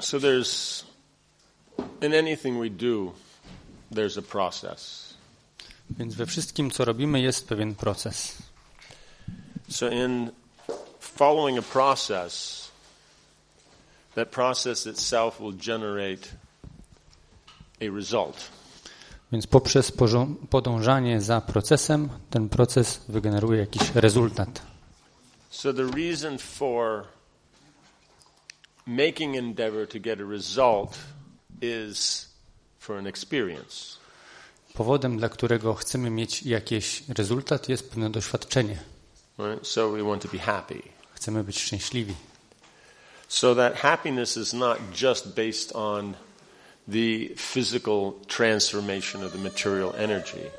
So there's, in anything we do, there's a process. Więc we wszystkim, co robimy, jest pewien proces. So in following a process, that process itself will generate a result. Więc poprzez podążanie za procesem, ten proces wygeneruje jakiś rezultat. So the reason for making endeavor to get a result is for an experience. Powodem, dla którego chcemy mieć jakiś rezultat, jest pewne doświadczenie. Right? So we want to be happy. Chcemy być szczęśliwi. So that happiness is not just based on the physical transformation of the material energy.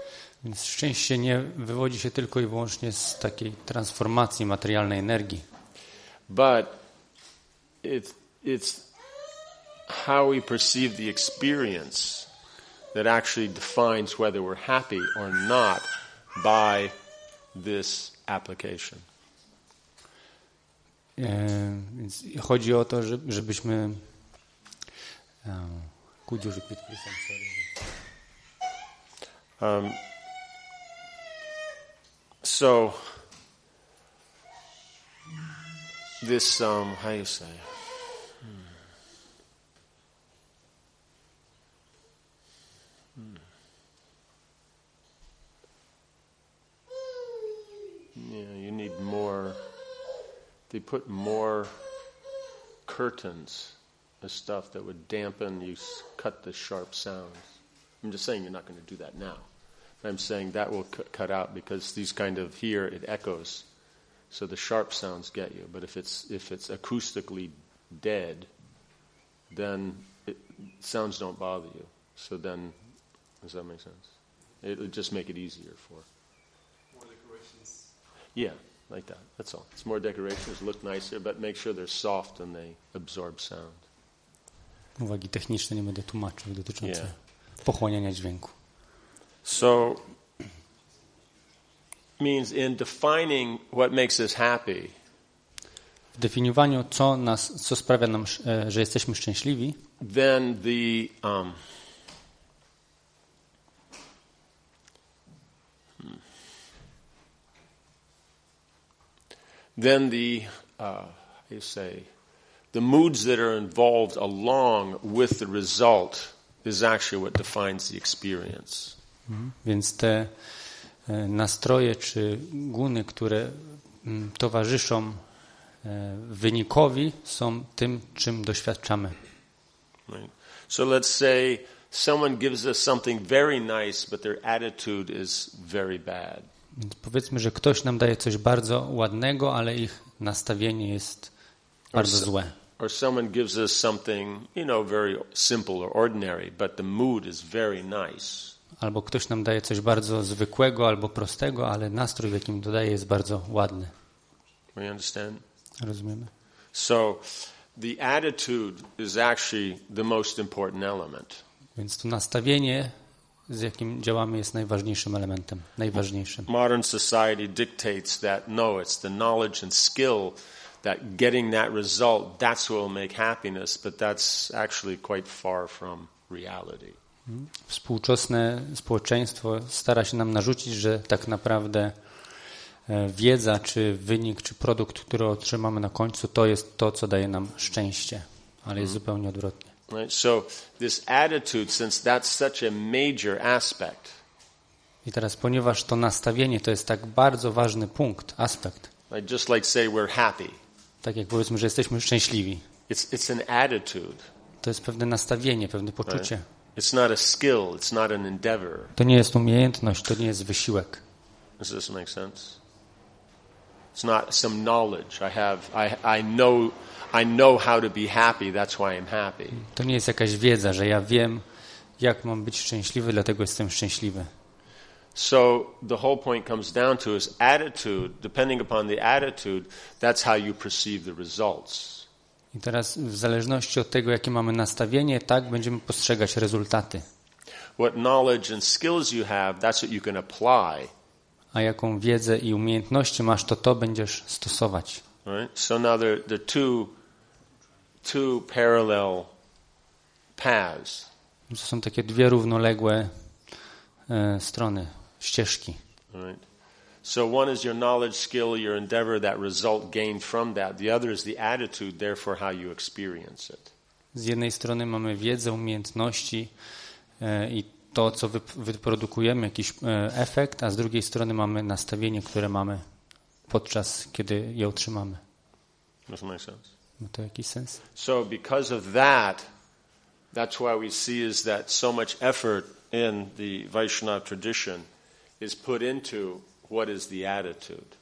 Więc szczęście nie wywodzi się tylko i wyłącznie z takiej transformacji materialnej energii, But it's, it's how we perceive the experience that actually defines whether we're happy or not by this application. E, Więc chodzi o to, żebyśmy. e, Could you repeat, please? I'm sorry. Um, so, this, um, how you say? Hmm. Hmm. Yeah, you need more. They put more curtains of stuff that would dampen you, cut the sharp sounds. I'm just saying you're not going to do that now. I'm saying that will cu- cut out because these kind of here it echoes, so the sharp sounds get you. But if it's if it's acoustically dead, then it, sounds don't bother you. So then, does that make sense? It would just make it easier for. More decorations. Yeah, like that. That's all. It's more decorations, look nicer, but make sure they're soft and they absorb sound. Uwagi techniczne nie będę tłumaczył dotyczące Yeah. pochłaniania dźwięku. So, means in defining what makes us happy, W definiowaniu, co, nas, co sprawia nam, e, że jesteśmy szczęśliwi, then the um, then the uh, how you say the moods that are involved along with the result is actually what defines the experience. więc te e, nastroje czy guny, które mm, towarzyszą e, wynikowi, są tym, czym doświadczamy. Right. So let's say someone gives us something very nice, but their attitude is very bad. Więc powiedzmy, że ktoś nam daje coś bardzo ładnego, ale ich nastawienie jest bardzo złe. Or someone gives us something, you know, very simple or ordinary, but the mood is very nice. Albo ktoś nam daje coś bardzo zwykłego albo prostego, ale nastrój, w jakim dodaje, jest bardzo ładny. We understand? Rozumiemy? So the attitude is actually the most important element. Więc to nastawienie, z jakim działamy, jest najważniejszym elementem, najważniejszym. Modern society dictates that no, it's the knowledge and skill that getting that result, that's what will make happiness, but that's actually quite far from reality. Współczesne społeczeństwo stara się nam narzucić, że tak naprawdę e, wiedza, czy wynik, czy produkt, który otrzymamy na końcu, to jest to, co daje nam szczęście, ale jest zupełnie odwrotnie. Right? So this attitude, since that's such a major aspect, I teraz, ponieważ to nastawienie to jest tak bardzo ważny punkt, aspekt, like just like say we're happy, tak jak powiedzmy, że jesteśmy szczęśliwi, it's it's an attitude. to jest pewne nastawienie, pewne poczucie. It's not a skill. It's not an endeavor. To nie jest umiejętność, to nie jest wysiłek. Does this make sense? It's not some knowledge I have. I I know I know how to be happy. That's why I'm happy. To nie jest jakaś wiedza, że ja wiem, jak mam być szczęśliwy, dlatego jestem szczęśliwy. So the whole point comes down to is attitude. Depending upon the attitude, that's how you perceive the results. I teraz, w zależności od tego, jakie mamy nastawienie, tak będziemy postrzegać rezultaty. What knowledge and skills you have, that's what you can apply. A jaką wiedzę i umiejętności masz, to to będziesz stosować. Right? So now there, there are two two parallel paths. To są takie dwie równoległe e, strony, ścieżki. Right? So one is your knowledge, skill, your endeavor, that result gained from that. The other is the attitude, therefore how you experience it. Z jednej strony mamy wiedzę, umiejętności e, i to, co wyp- wyprodukujemy, jakiś e, efekt, a z drugiej strony mamy nastawienie, które mamy podczas, kiedy je otrzymamy. Does that make sense? Ma to jakiś sens? So because of that, that's why we see is that so much effort in the Vaishnava tradition is put into what is the attitude.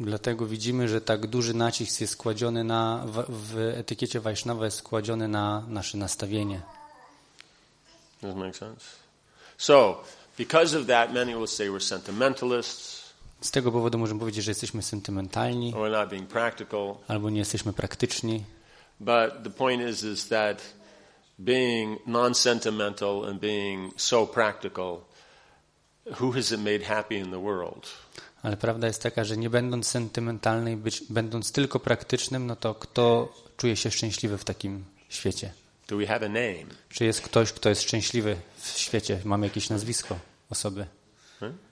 Dlatego widzimy, że tak duży nacisk jest kładziony na, w, w etykiecie Wajsznawa jest kładziony na nasze nastawienie. Does that make sense? So, because of that, many will say we're sentimentalists, Z tego powodu możemy powiedzieć, że jesteśmy sentymentalni albo nie jesteśmy praktyczni. But the point is, is that being non-sentimental and being so practical, who has it made happy in the world? Ale prawda jest taka, że nie będąc sentymentalny i być, będąc tylko praktycznym, no to kto czuje się szczęśliwy w takim świecie? Do we have a name? Czy jest ktoś, kto jest szczęśliwy w świecie? Mamy jakieś nazwisko osoby? It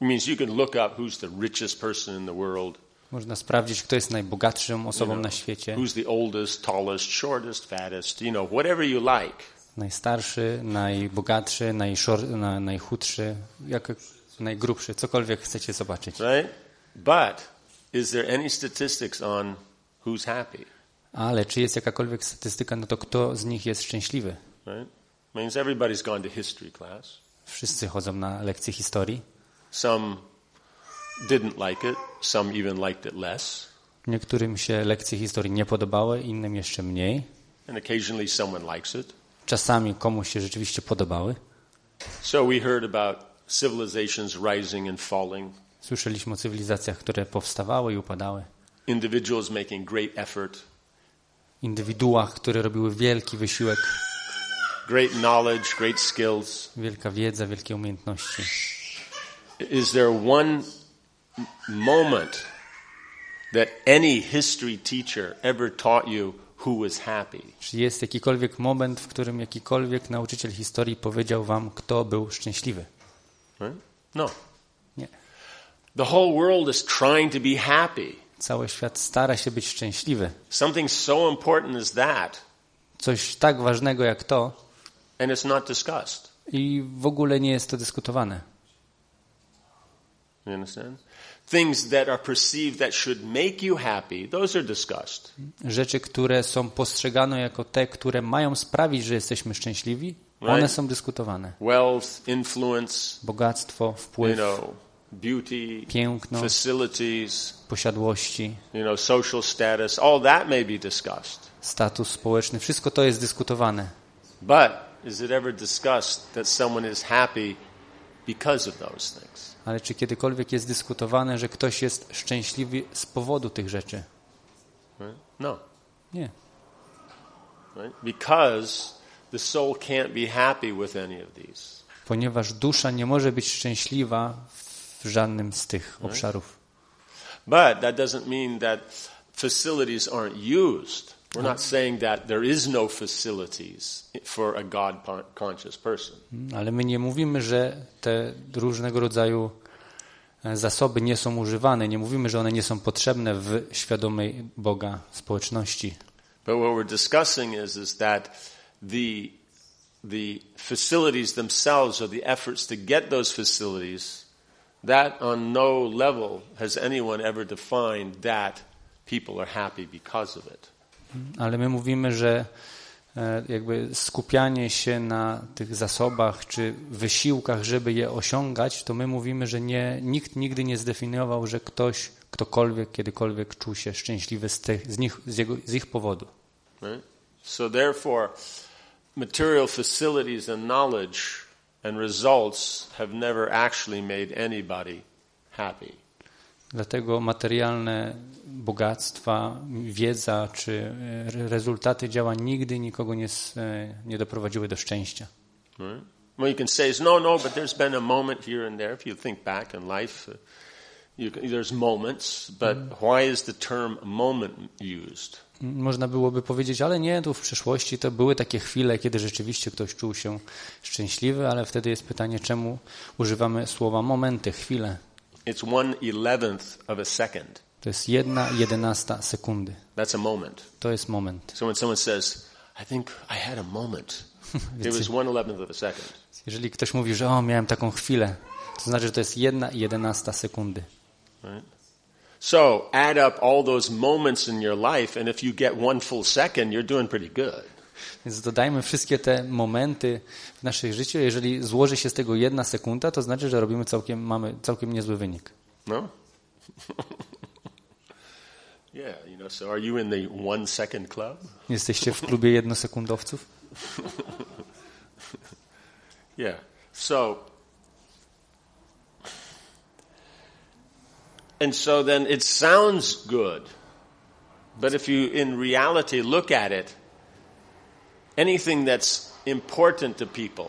means you can look up who's the richest person in the world, Można sprawdzić, kto jest najbogatszą osobą You know, na świecie. who's the oldest, tallest, shortest, fattest, you know, whatever you like. Najstarszy, najbogatszy, najszor, na, najchudszy, jak, najgrubszy, cokolwiek chcecie zobaczyć. Right? But is there any statistics on who's happy? Ale czy jest jakakolwiek statystyka na to, kto z nich jest szczęśliwy? Right? Means everybody's gone to history class. Wszyscy chodzą na lekcje historii. Some didn't like it, some even liked it less, Niektórym się lekcje historii nie podobały, innym jeszcze mniej. and occasionally someone likes it. Czasami komuś się rzeczywiście podobały. So we heard about civilizations rising and falling, Słyszeliśmy o cywilizacjach, które powstawały i upadały. individuals making great effort, Indywiduach, które robiły wielki wysiłek, great knowledge, great skills. wielka wiedza, wielkie umiejętności. Is there one moment that any history teacher ever taught you who was happy? Czy jest jakikolwiek moment, w którym jakikolwiek nauczyciel historii powiedział wam, kto był szczęśliwy? No. Nie. The whole world is trying to be happy. Cały świat stara się być szczęśliwy. Something so important as that, Coś tak ważnego jak to and it's not discussed. i w ogóle nie jest to dyskutowane. You understand? Things that are perceived that should make you happy, those are discussed. Rzeczy, które są postrzegane jako te, które mają sprawić, że jesteśmy szczęśliwi, one są dyskutowane. Wealth, influence, Bogactwo, you wpływ, know, beauty, piękno, facilities, posiadłości, you know, social status, all that may be discussed. status społeczny, wszystko to jest dyskutowane. But is it ever discussed that someone is happy because of those things? Ale czy kiedykolwiek jest dyskutowane, że ktoś jest szczęśliwy z powodu tych rzeczy? No. Nie. Because the soul can't be happy with any of these. Ponieważ dusza nie może być szczęśliwa w żadnym z tych obszarów. But that doesn't mean that facilities aren't used. We're not saying that there is no facilities for a God conscious person. Ale my nie mówimy, że te różnego rodzaju e, zasoby nie są używane. Nie mówimy, że one nie są potrzebne w świadomej Boga społeczności. But what we're discussing is, is that the, the facilities themselves or the efforts to get those facilities, that on no level has anyone ever defined that people are happy because of it. Ale my mówimy, że e, jakby skupianie się na tych zasobach czy wysiłkach, żeby je osiągać, to my mówimy, że nie, nikt nigdy nie zdefiniował, że ktoś, ktokolwiek, kiedykolwiek czuł się szczęśliwy z, tych, z, nich, z, jego, z ich powodu. Right? So therefore, material facilities and knowledge and results have never actually made anybody happy. Dlatego materialne bogactwa, wiedza czy e, re- rezultaty działań nigdy nikogo nie, e, nie doprowadziły do szczęścia. Right? Well, you can say, no, no, but there's been a moment here and there. If you think back in life, uh, you there's moments, but why is the term moment used? Można byłoby powiedzieć, ale nie, tu w przeszłości to były takie chwile, kiedy rzeczywiście ktoś czuł się szczęśliwy, ale wtedy jest pytanie, czemu używamy słowa momenty, chwile. It's one eleventh of a second. To jest jedna jedenasta sekundy. That's a moment. To jest moment. So when someone says, I think I had a moment, it was one eleventh of a second. Jeżeli ktoś mówi, że o, miałem taką chwilę, to znaczy, że to jest jedna jedenasta sekundy. Right? So add up all those moments in your life, and if you get one full second, you're doing pretty good. Więc dodajmy wszystkie te momenty w naszym życiu. Jeżeli złoży się z tego jedna sekunda, to znaczy, że robimy całkiem, mamy całkiem niezły wynik. No? yeah, you know, so are you in the one second club? Jesteście w klubie jednosekundowców? Yeah. So, and so then it sounds good, but if you in reality look at it, anything that's important to people,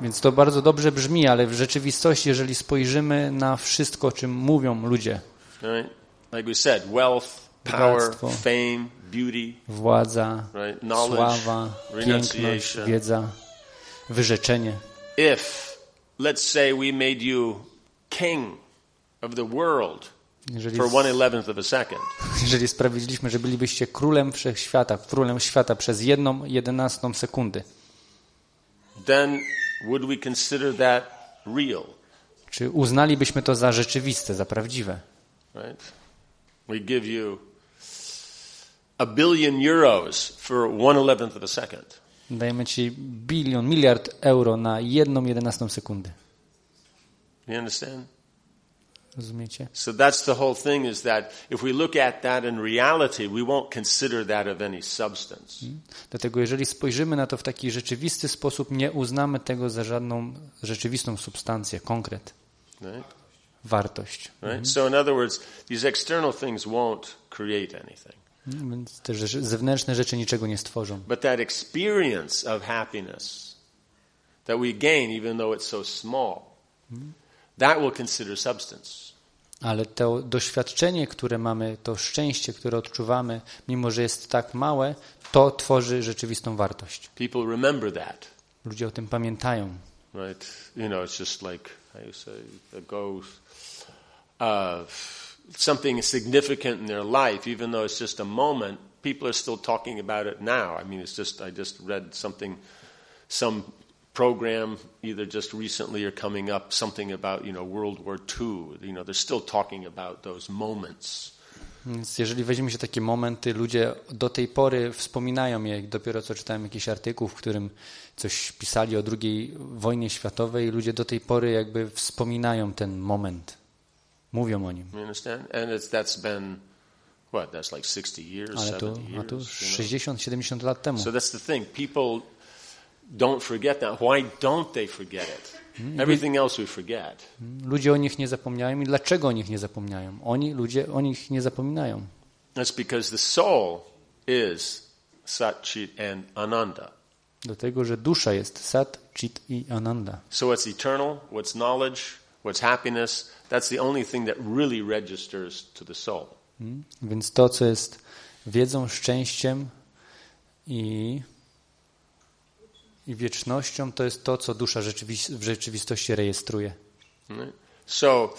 Więc to bardzo dobrze brzmi, ale w rzeczywistości, jeżeli spojrzymy na wszystko, o czym mówią ludzie, right? Like we said, wealth, power, fame, beauty, władza, right? Sława, piękność, wiedza, wyrzeczenie. If, let's say, we made you king of the world Jeżeli, for one eleventh of a second, jeżeli sprawiliśmy, że bylibyście królem wszechświata, królem świata przez jedną jedenastą sekundy, then would we consider that real? czy uznalibyśmy to za rzeczywiste, za prawdziwe? Right? We give you a billion euros for one eleventh of a second. Dajemy ci bilion, miliard euro na jedną jedenastą sekundy. You understand? Rozumiecie? So that's the whole thing is that if we look at that in reality, we won't consider that of any substance. Dlatego jeżeli spojrzymy na to w taki rzeczywisty sposób, nie uznamy tego za żadną rzeczywistą substancję, konkret, Right? wartość. Right? So in other words, these external things won't create anything. Więc te zewnętrzne rzeczy niczego nie stworzą. But that experience of happiness that we gain, even though it's so small, that we'll consider substance. Ale to doświadczenie, które mamy, to szczęście, które odczuwamy, mimo że jest tak małe, to tworzy rzeczywistą wartość. People remember that, Ludzie o tym pamiętają. right? You know, it's just like how you say a ghost, uh, something significant in their life, even though it's just a moment. People are still talking about it now. I mean, it's just I just read something, some program either just recently or coming up, something about you know World War II. You know, they're still talking about those moments. Więc jeżeli weźmiemy się takie momenty, ludzie do tej pory wspominają je. Dopiero co czytałem jakiś artykuł, w którym coś pisali o II wojnie światowej. Ludzie do tej pory jakby wspominają ten moment. Mówią o nim. You understand? And it's that's been what? That's like 60 years, Ale to, 70 a to years. you know? 60-70 lat temu. So that's the thing. People don't forget that. Why don't they forget it? Everything else we forget. Ludzie o nich nie zapomniają i dlaczego o nich nie zapomniają? Oni, ludzie o nich nie zapominają. That's because the soul is Sat, Chit, and Ananda. Dlatego, że dusza jest Sat, Chit i Ananda. So what's eternal, what's knowledge, what's happiness, that's the only thing that really registers to the soul. Więc to, co jest wiedzą, szczęściem i, i wiecznością, to jest to, co dusza rzeczywis- w rzeczywistości rejestruje. Right? So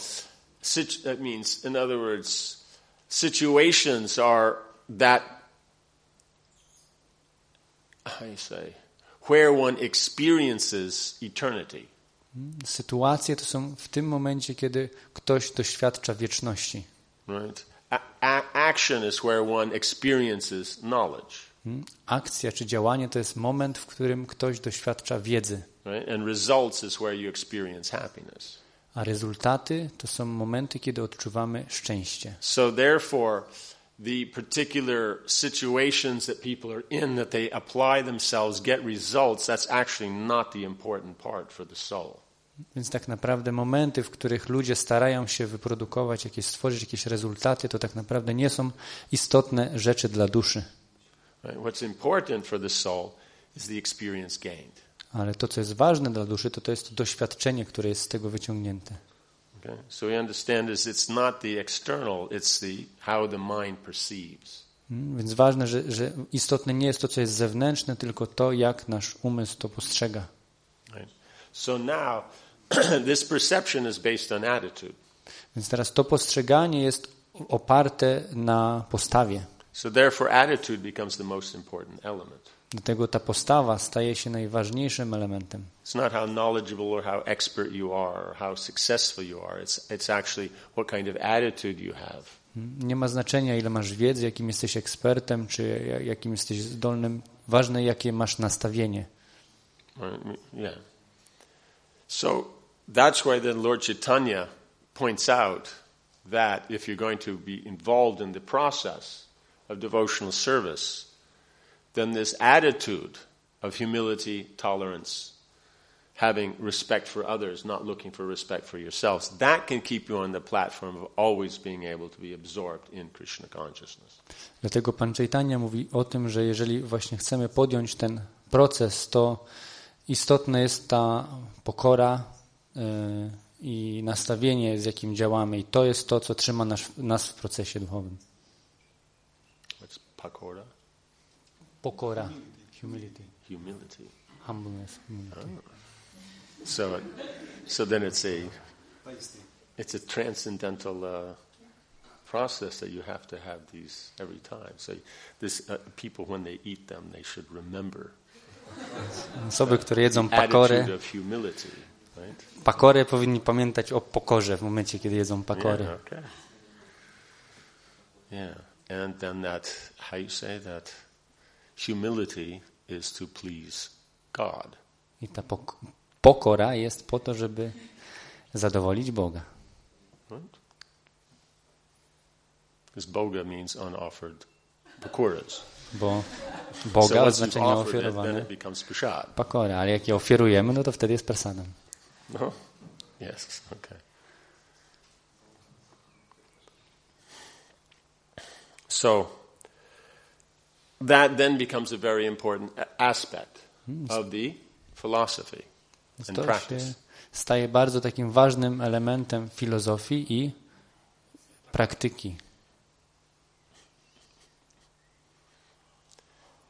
that means, in other words, situations are that, how you say, where one experiences eternity. Sytuacje to są w tym momencie, kiedy ktoś doświadcza wieczności. Right? A- action is where one experiences knowledge. Hmm? Akcja czy działanie to jest moment, w którym ktoś doświadcza wiedzy, a rezultaty to są momenty, kiedy odczuwamy szczęście. So therefore, the particular situations that people are in that they apply themselves, get results, that's actually not the important part for the soul. Więc tak naprawdę momenty, w których ludzie starają się wyprodukować jakieś, stworzyć jakieś rezultaty, to tak naprawdę nie są istotne rzeczy dla duszy. Right? What's important for the soul is the experience gained. Ale to, co jest ważne dla duszy, to to jest to doświadczenie, które jest z tego wyciągnięte. Okay? So we understand is it's not the external, it's the how the mind perceives. Mm, Więc ważne, że, że istotne nie jest to, co jest zewnętrzne, tylko to, jak nasz umysł to postrzega. Right? So now this perception is based on attitude. Więc teraz to postrzeganie jest oparte na postawie. So therefore attitude becomes the most important element. Dlatego ta postawa staje się najważniejszym elementem. It's not how knowledgeable or how expert you are or how successful you are. It's, it's actually what kind of attitude you have. Nie ma znaczenia, ile masz wiedzy, jakim jesteś ekspertem, czy ja- jakim jesteś zdolnym. Ważne, jakie masz nastawienie. Yeah. So that's why then Lord Chaitanya points out that if you're going to be involved in the process of devotional service, then this attitude of humility, tolerance, having respect for others, not looking for respect for yourselves, that can keep you on the platform of always being able to be absorbed in Krishna consciousness. Dlatego Pan Chaitanya mówi o tym, że jeżeli właśnie chcemy podjąć ten proces, to istotna jest ta pokora y, i nastawienie, z jakim działamy. I to jest to, co trzyma nas, nas w procesie duchowym. Pakora? Pokora, humility, Humility. humbleness. humility. So, so then it's a it's a transcendental uh, process that you have to have these every time. So this uh, people when they eat them, they should remember Osoby, które jedzą pakorę, attitude of humility, pakorę powinni pamiętać o pokorze w momencie, kiedy jedzą pakorę. Yeah, okay. Yeah, and then that how you say that humility is to please God. I ta pok- pokora jest po to, żeby zadowolić Boga. Right? Because boga means unoffered pakoras. Bo So Boga it becomes prasad. pakorę, ale jak je ofiarujemy, no to wtedy jest prasadem. No? Yes, okay. So that then becomes a very important aspect hmm, of the philosophy and to practice. staje bardzo takim ważnym elementem filozofii i praktyki.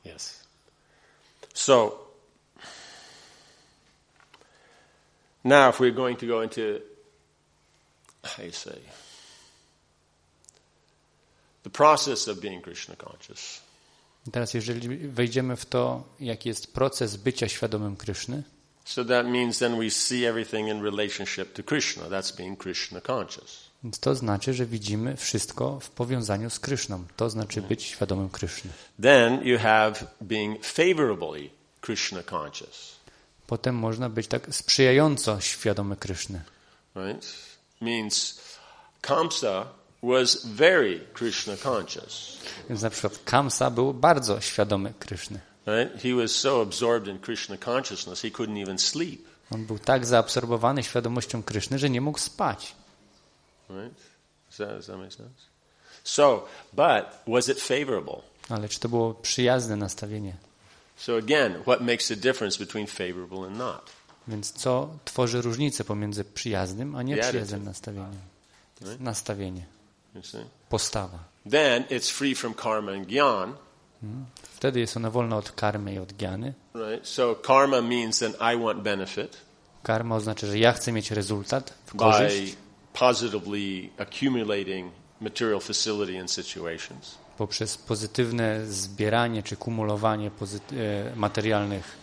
Yes. So now if we're going to go into how you say the process of being Krishna conscious. Teraz jeżeli wejdziemy w to, jaki jest proces bycia świadomym Kryszny, So that means then we see everything in relationship to Krishna. That's being Krishna conscious. to znaczy, że widzimy wszystko w powiązaniu z Kryszną. To znaczy być świadomym Kryszny. Then you have being favorably Krishna conscious. Potem można być tak sprzyjająco świadomy Kryszny. Right? Means Kamsa was very Krishna conscious. Więc na przykład Kamsa był bardzo świadomy Kryszny. Right? He was so absorbed in Krishna consciousness he couldn't even sleep. On był tak zaabsorbowany świadomością Kryszny, że nie mógł spać. Right? Does that, does that make sense? So, but was it favorable? Ale czy to było przyjazne nastawienie? So again, what makes the difference between favorable and not? Więc co tworzy różnicę pomiędzy przyjaznym, a nieprzyjaznym nastawieniem? Nastawienie? Postawa. Then it's free from karma and gyan. Wtedy jest ona wolna od karmy i od giany. Right? So karma means then I want benefit Karma oznacza, że ja chcę mieć rezultat, korzyść, by positively accumulating material facility and situations. poprzez pozytywne zbieranie czy kumulowanie e, materialnych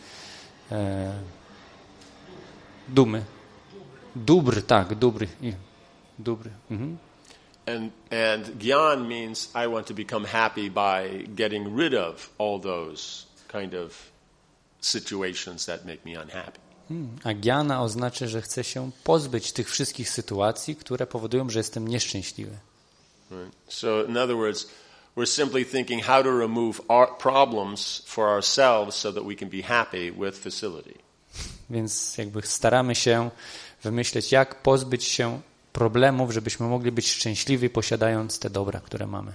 e, dumy. Dóbr, tak, dóbr. Dóbr. Mhm. And, and gyan means I want to become happy by getting rid of all those kind of situations that make me unhappy. Hmm. A giana oznacza, że chcę się pozbyć tych wszystkich sytuacji, które powodują, że jestem nieszczęśliwy. Right? So, in other words, we're simply thinking how to remove problems for ourselves so that we can be happy with facility. Więc jakby staramy się wymyśleć, jak pozbyć się problemów, żebyśmy mogli być szczęśliwi, posiadając te dobra, które mamy.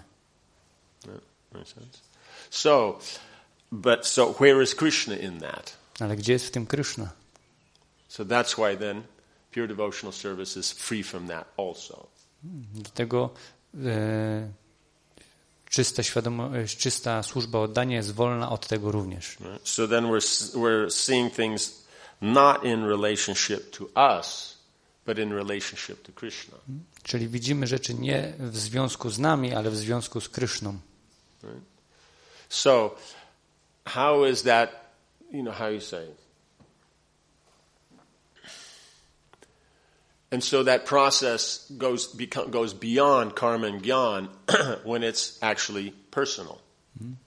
So, but so where is Krishna in that? Ale gdzie jest w tym Kryszna? So that's why then Pure devotional service is free from that also. Dlatego e, czysta, świadomo, e, czysta służba oddania jest wolna od tego również. So then we're, we're seeing things not in relationship to us, but in relationship to Krishna. Czyli widzimy rzeczy nie w związku z nami, ale w związku z Kryszną. So, how is that, you know, how you say? And so that process goes, become, goes beyond karma and gyan when it's actually personal.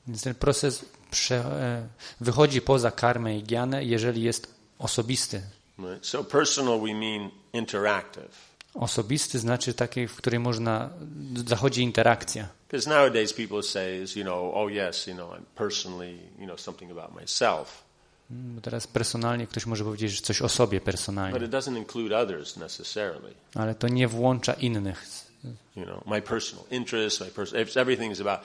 Więc ten proces prze, e, wychodzi poza karmę i gianę, jeżeli jest osobisty. Right? So personal we mean interactive. Osobisty znaczy taki, w której można, zachodzi interakcja. Because nowadays people say is, you know, oh yes, you know, I'm personally, you know, something about myself. Bo teraz personalnie ktoś może powiedzieć że coś o sobie But personalnie, it doesn't include others necessarily. ale to nie włącza innych. You know, my personal interests, my person, everything is about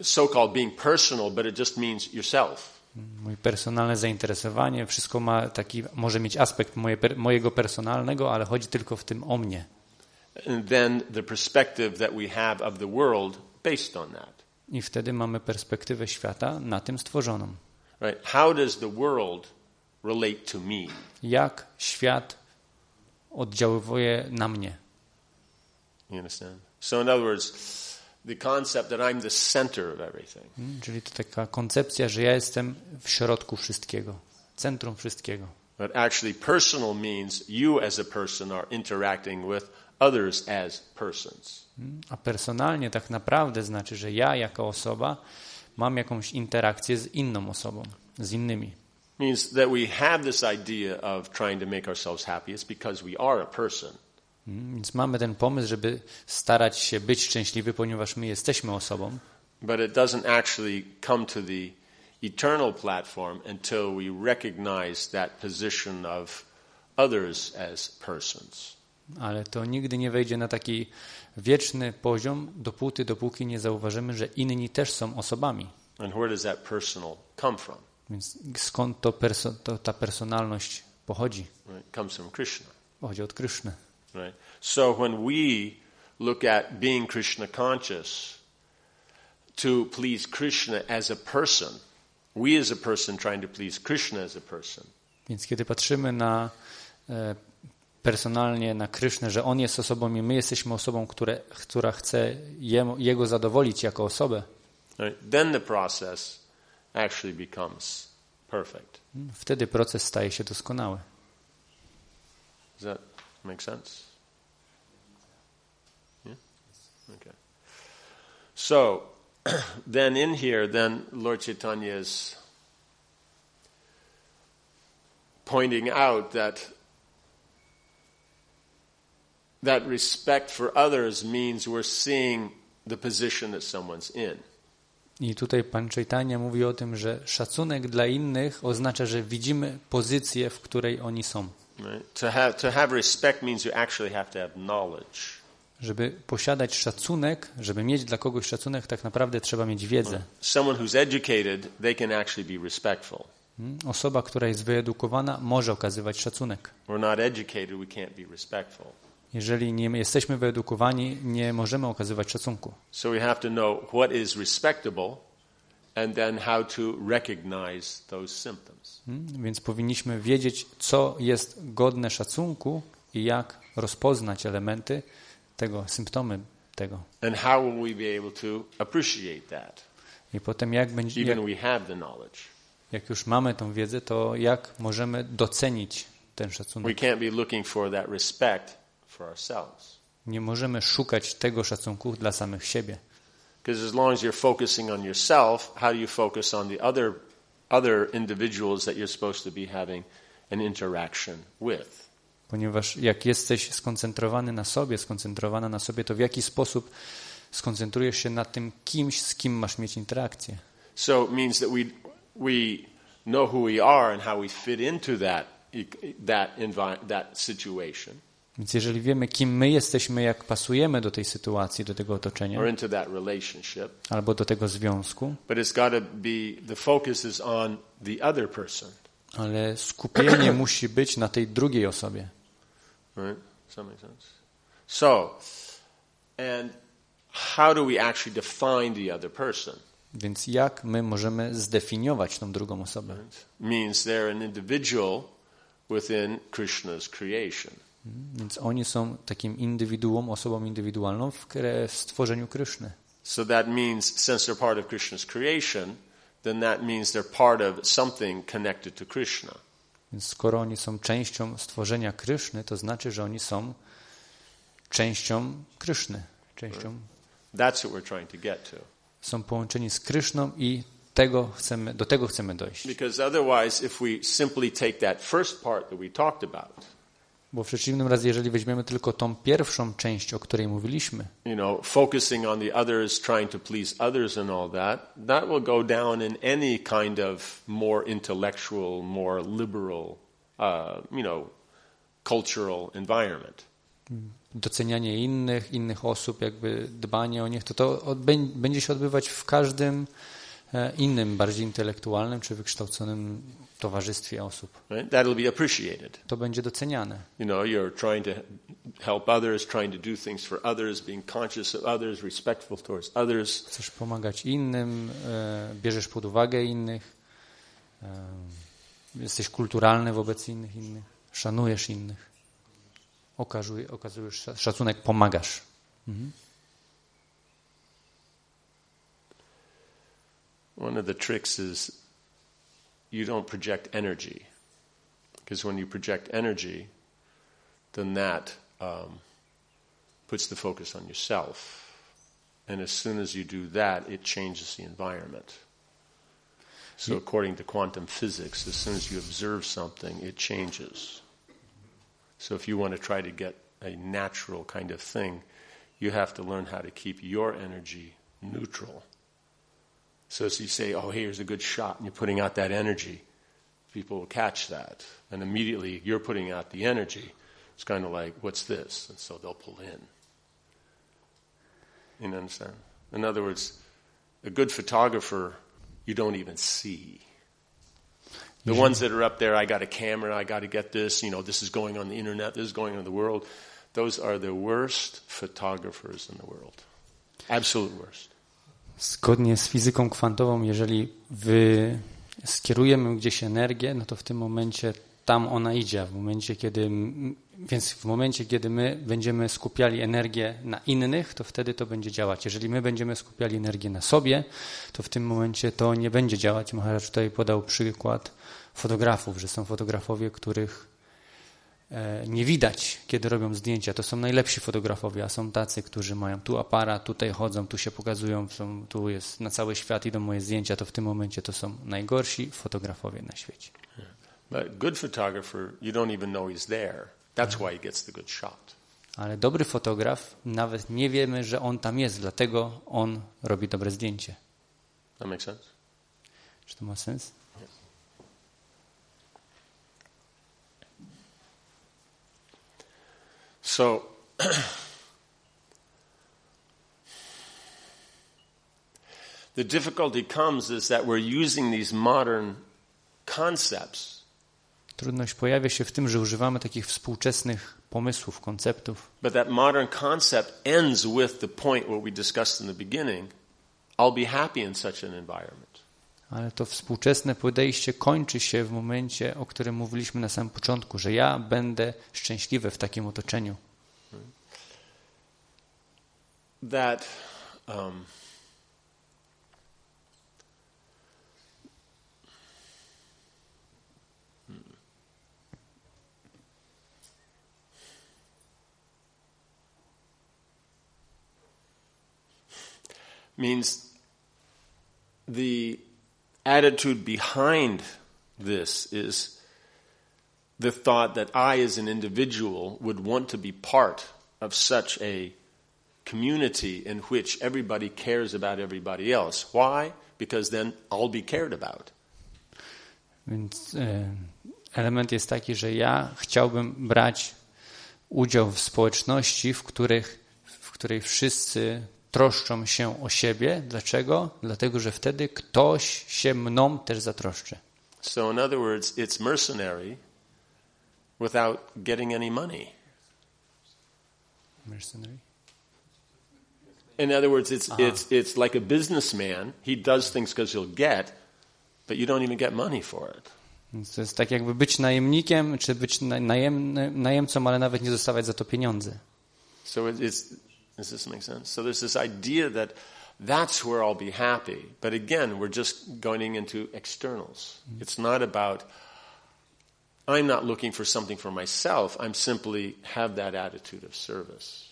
so-called being personal, but it just means yourself. Moje personalne zainteresowanie, wszystko ma taki, może mieć aspekt moje, mojego personalnego, ale chodzi tylko w tym o mnie. I wtedy mamy perspektywę świata na tym stworzoną. Right? How does the world relate to me? Jak świat oddziałuje na mnie. You understand? So in other words, the concept that I'm the center of everything. Mm, Czyli to taka koncepcja, że ja jestem w środku wszystkiego, centrum wszystkiego. But actually personal means you as a person are interacting with others as persons. Mm, A personalnie tak naprawdę znaczy, że ja jako osoba mam jakąś interakcję z inną osobą, z innymi. means that we have this idea of trying to make ourselves happy. It's because we are a person. Mm, Więc mamy ten pomysł, żeby starać się być szczęśliwy, ponieważ my jesteśmy osobą, But it doesn't actually come to the eternal platform until we recognize that position of others as persons. ale to nigdy nie wejdzie na taki wieczny poziom, dopóty, dopóki nie zauważymy, że inni też są osobami. And where does that personal come from? Więc skąd to, perso- to ta personalność pochodzi? It comes from Krishna. Pochodzi od Kryszny. Right? So when we look at being Krishna conscious to please Krishna as a person, we as a person trying to please Krishna as a person, Więc kiedy patrzymy na e, personalnie na Krysznę, że On jest osobą i my jesteśmy osobą, które, która chce jemu, Jego zadowolić jako osobę, right? then the process actually becomes perfect. wtedy proces staje się doskonały. Does that make sense? Yeah? Okay. So, then in here, then Lord Chaitanya is pointing out that that respect for others means we're seeing the position that someone's in. I tutaj Pan Chaitanya mówi o tym, że szacunek dla innych oznacza, że widzimy pozycję, w której oni są. Right? To have to have respect means you actually have to have knowledge. Żeby posiadać szacunek, żeby mieć dla kogoś szacunek, tak naprawdę trzeba mieć wiedzę. Someone who's educated, they can actually be respectful. Mm, Osoba, która jest wyedukowana, może okazywać szacunek. We're not educated, we can't be respectful. Jeżeli nie jesteśmy wyedukowani, nie możemy okazywać szacunku. So we have to know what is respectable and then how to recognize those symptoms. Mm, Więc powinniśmy wiedzieć, co jest godne szacunku i jak rozpoznać elementy tego, symptomy tego. And how will we be able to appreciate that, I potem, jak, będzie, jak, we już mamy tą wiedzę, to jak możemy docenić ten We szacunek. can't be looking for that respect for ourselves. Nie możemy szukać tego szacunku dla samych siebie. Because as long as you're focusing on yourself, how do you focus on the other, other individuals that you're supposed to be having an interaction with? Ponieważ jak jesteś skoncentrowany na sobie, skoncentrowana na sobie, to w jaki sposób skoncentrujesz się na tym kimś, z kim masz mieć interakcję. So it means that we, we know who we are and how we fit into that, that, envi- that situation Więc jeżeli wiemy, kim my jesteśmy, jak pasujemy do tej sytuacji, do tego otoczenia, albo do tego związku, ale skupienie musi być na tej drugiej osobie. Right? Does that make sense? So, and how do we actually define the other person? Więc jak my możemy zdefiniować tą drugą osobę? Means they're an individual within Krishna's creation. Więc oni są takim indywiduum, osobą indywidualną w, stworzeniu Kryszny. So that means since they're part of Krishna's creation, then that means they're part of something connected to Krishna. Więc skoro oni są częścią stworzenia Kryszny, to znaczy, że oni są częścią Kryszny. Częścią, That's what we're trying to get to. są połączeni z Kryszną i tego chcemy, do tego chcemy dojść. Because otherwise, if we simply take that first part that we talked about, Bo w przeciwnym razie, jeżeli weźmiemy tylko tą pierwszą część, o której mówiliśmy, you know, focusing on the others, trying to please others and all that, that will go down in any kind of more intellectual, more liberal, uh, you know, cultural environment. docenianie innych, innych osób, jakby dbanie o nich, to to będzie się odbywać w każdym innym, bardziej intelektualnym czy wykształconym towarzystwie osób. That'll be appreciated. To będzie doceniane. You know, you're trying to help others, trying to do things for others, being conscious of others, respectful towards others. Chcesz pomagać innym, e, bierzesz pod uwagę innych, e, jesteś kulturalny wobec innych, innych, szanujesz innych, okazuj, okazujesz sza- szacunek, pomagasz. One of the tricks is you don't project energy. Because when you project energy, then that um, puts the focus on yourself. And as soon as you do that, it changes the environment. So, according to quantum physics, as soon as you observe something, it changes. So, if you want to try to get a natural kind of thing, you have to learn how to keep your energy neutral. So as you say, oh, here's a good shot, and you're putting out that energy, people will catch that. And immediately you're putting out the energy. It's kind of like, what's this? And so they'll pull in. You understand? In other words, a good photographer, you don't even see. The ones that are up there, I got a camera, I got to get this, you know, this is going on the internet, this is going on in the world. Those are the worst photographers in the world. Absolute worst. Zgodnie z fizyką kwantową, jeżeli wy skierujemy gdzieś energię, no to w tym momencie tam ona idzie. W momencie, kiedy, więc w momencie, kiedy my będziemy skupiali energię na innych, to wtedy to będzie działać. Jeżeli my będziemy skupiali energię na sobie, to w tym momencie to nie będzie działać. Maharaj tutaj podał przykład fotografów, że są fotografowie, których nie widać, kiedy robią zdjęcia. To są najlepsi fotografowie, a są tacy, którzy mają tu aparat, tutaj chodzą, tu się pokazują, są, tu jest na cały świat idą moje zdjęcia, to w tym momencie to są najgorsi fotografowie na świecie. But good photographer, you don't even know he's there. That's why he gets the good shot. Ale dobry fotograf, nawet nie wiemy, że on tam jest, dlatego on robi dobre zdjęcie. That makes sense? Czy to ma sens? So, the difficulty comes is that we're using these modern concepts Trudność pojawia się w tym, że używamy takich współczesnych pomysłów, konceptów, But that modern concept ends with the point what we discussed in the beginning. I'll be happy in such an environment. Ale to współczesne podejście kończy się w momencie, o którym mówiliśmy na samym początku, że ja będę szczęśliwy w takim otoczeniu. That um, means the attitude behind this is the thought that I, as an individual, would want to be part of such a community in which everybody cares about everybody else. Why? Because then I'll be cared about. Więc element jest taki, że ja chciałbym brać udział w społeczności, w, których, w której wszyscy troszczą się o siebie. Dlaczego? Dlatego, że wtedy ktoś się mną też zatroszczy. So, in other words, it's mercenary without getting any money. Mercenary. In other words, it's, Aha. it's, it's like a businessman. He does things because he'll get, but you don't even get money for it. Więc to jest tak jakby być najemnikiem, czy być na- najemny, najemcą, ale nawet nie dostawać za to pieniądze. So it, it's, does this make sense? So there's this idea that that's where I'll be happy. But again, we're just going into externals. It's not about, I'm not looking for something for myself. I'm simply have that attitude of service.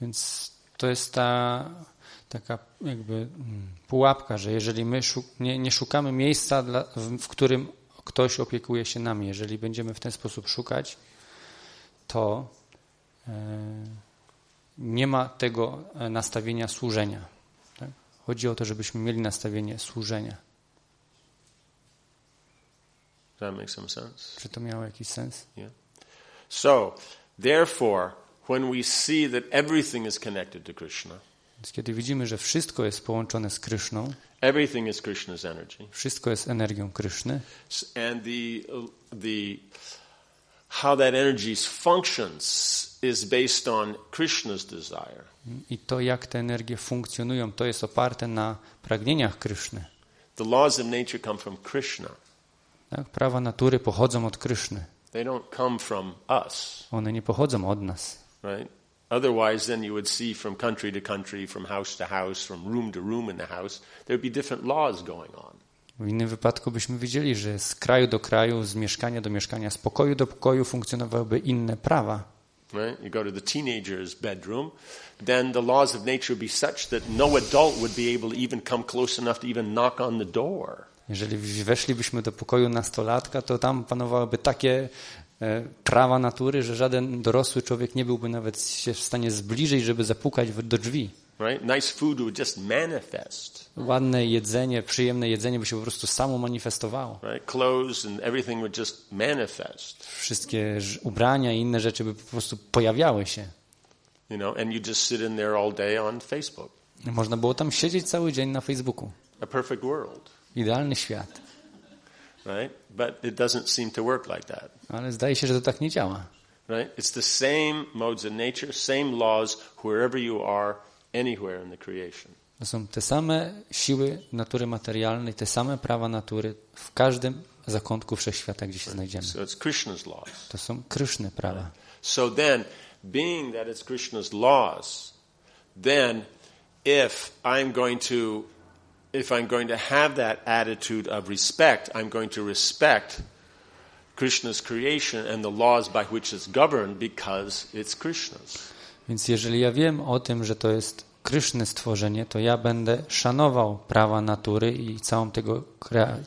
Więc to jest ta taka jakby mm, pułapka, że jeżeli my szu- nie, nie szukamy miejsca, dla, w, w którym ktoś opiekuje się nami, jeżeli będziemy w ten sposób szukać, to e, nie ma tego e, nastawienia służenia. Tak? Chodzi o to, żebyśmy mieli nastawienie służenia. Czy to miało jakiś sens? So, therefore, when we see that everything is connected to Krishna, Więc kiedy widzimy, że wszystko jest połączone z Kryszną, everything is Krishna's energy, wszystko jest energią Kryszny, and the the how that energy functions is based on Krishna's desire. Mm, i to, jak te energie funkcjonują, to jest oparte na pragnieniach Kryszny. The laws of nature come from Krishna. Tak? Prawa natury pochodzą od Kryszny. They don't come from us, One nie pochodzą od nas. right? Otherwise, then you would see from country to country, from house to house, from room to room in the house, there would be different laws going on. W innym wypadku byśmy widzieli, że z kraju do kraju, z mieszkania do mieszkania, z pokoju do pokoju funkcjonowałyby inne prawa. Right? You go to the teenager's bedroom, then the laws of nature would be such that no adult would be able to even come close enough to even knock on the door. Jeżeli weszlibyśmy do pokoju nastolatka, to tam panowałyby takie e, prawa natury, że żaden dorosły człowiek nie byłby nawet się w stanie zbliżyć, żeby zapukać do drzwi. Right? Nice food would just manifest. Ładne jedzenie, przyjemne jedzenie by się po prostu samo manifestowało. Wszystkie ubrania i inne rzeczy by po prostu pojawiały się. You know, and you just sit in there all day on Facebook. Można było tam siedzieć cały dzień na Facebooku. A perfect world. Idealny świat. Right? But it doesn't seem to work like that. Ale zdaje się, że to tak nie działa. Right? It's the same modes of nature, same laws wherever you are, anywhere in the creation. To są te same siły natury materialnej, te same prawa natury w każdym zakątku wszechświata, gdzie się znajdziemy. To są kryszne prawa. So then, being that it's Krishna's laws, then if I'm going to if I'm going to have that attitude of respect, I'm going to respect Krishna's creation and the laws by which it's governed because it's Krishna's. Więc jeżeli ja wiem o tym, że to jest kryszne stworzenie, to ja będę szanował prawa natury i całą tego,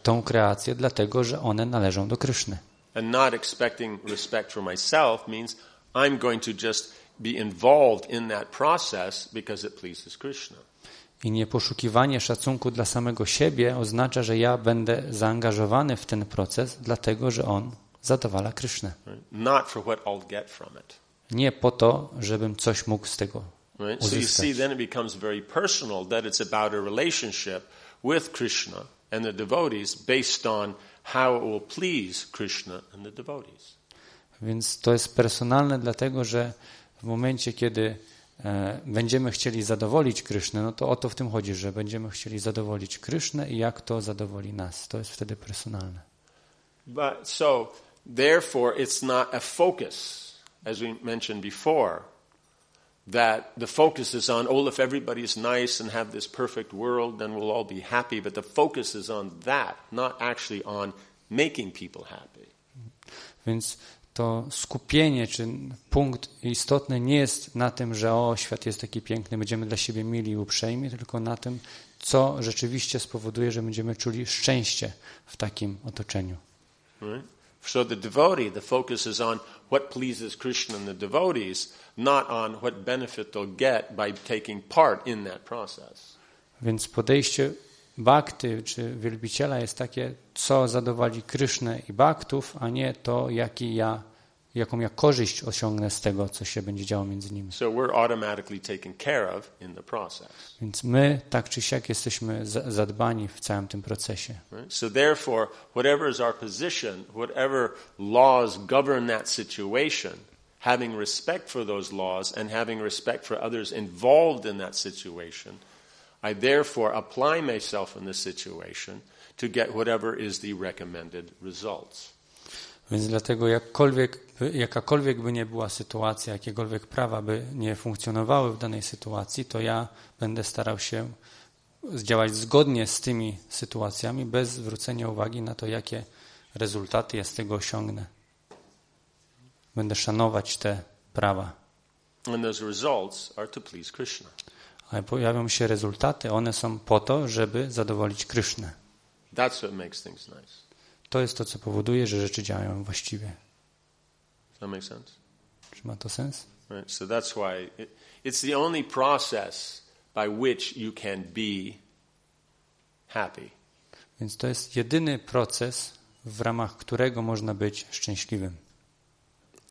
tą kreację, dlatego że one należą do Kryszny. And not expecting respect for myself means I'm going to just be involved in that process because it pleases Krishna. I nieposzukiwanie szacunku dla samego siebie oznacza, że ja będę zaangażowany w ten proces, dlatego że on zadowala Krysznę. Right? Not for what I'll get from it. Nie po to, żebym coś mógł z tego Right? So you see, then it becomes very personal that it's about a relationship with Krishna and the devotees based on how it will please Krishna and the devotees. Więc to jest personalne, dlatego że w momencie, kiedy e, będziemy chcieli zadowolić Krysznę, no to o to w tym chodzi, że będziemy chcieli zadowolić Krysznę i jak to zadowoli nas. To jest wtedy personalne. But so, therefore, it's not a focus, as we mentioned before, that the focus is on, oh, if everybody's nice and have this perfect world, then we'll all be happy. But the focus is on that, not actually on making people happy. Więc to skupienie, czy punkt istotny nie jest na tym, że o, świat jest taki piękny, będziemy dla siebie mili i uprzejmi, tylko na tym, co rzeczywiście spowoduje, że będziemy czuli szczęście w takim otoczeniu. Right? So the devotee, the focus is on what pleases Krishna and the devotees, not on what benefit they'll get by taking part in that process. Więc podejście bakty czy wielbiciela jest takie, co zadowoli Krysznę i baktów, a nie to, jaki ja, jaką ja korzyść osiągnę z tego, co się będzie działo między nimi. So we're automatically taken care of in the process. Więc my tak czy siak jesteśmy za- zadbani w całym tym procesie. Right? So therefore, whatever is our position, whatever laws govern that situation, having respect for those laws and having respect for others involved in that situation, I therefore apply myself in this situation to get whatever is the recommended results. Więc dlatego jakkolwiek, jakakolwiek by nie była sytuacja, jakiekolwiek prawa by nie funkcjonowały w danej sytuacji, to ja będę starał się działać zgodnie z tymi sytuacjami, bez zwrócenia uwagi na to, jakie rezultaty ja z tego osiągnę. Będę szanować te prawa. And those results are to please Krishna. Ale pojawią się rezultaty, one są po to, żeby zadowolić Krysznę. That's what makes things nice. To jest to, co powoduje, że rzeczy działają właściwie. Czy ma to sens? Right. So that's why it, it's the only process by which you can be happy. Więc to jest jedyny proces, w ramach którego można być szczęśliwym.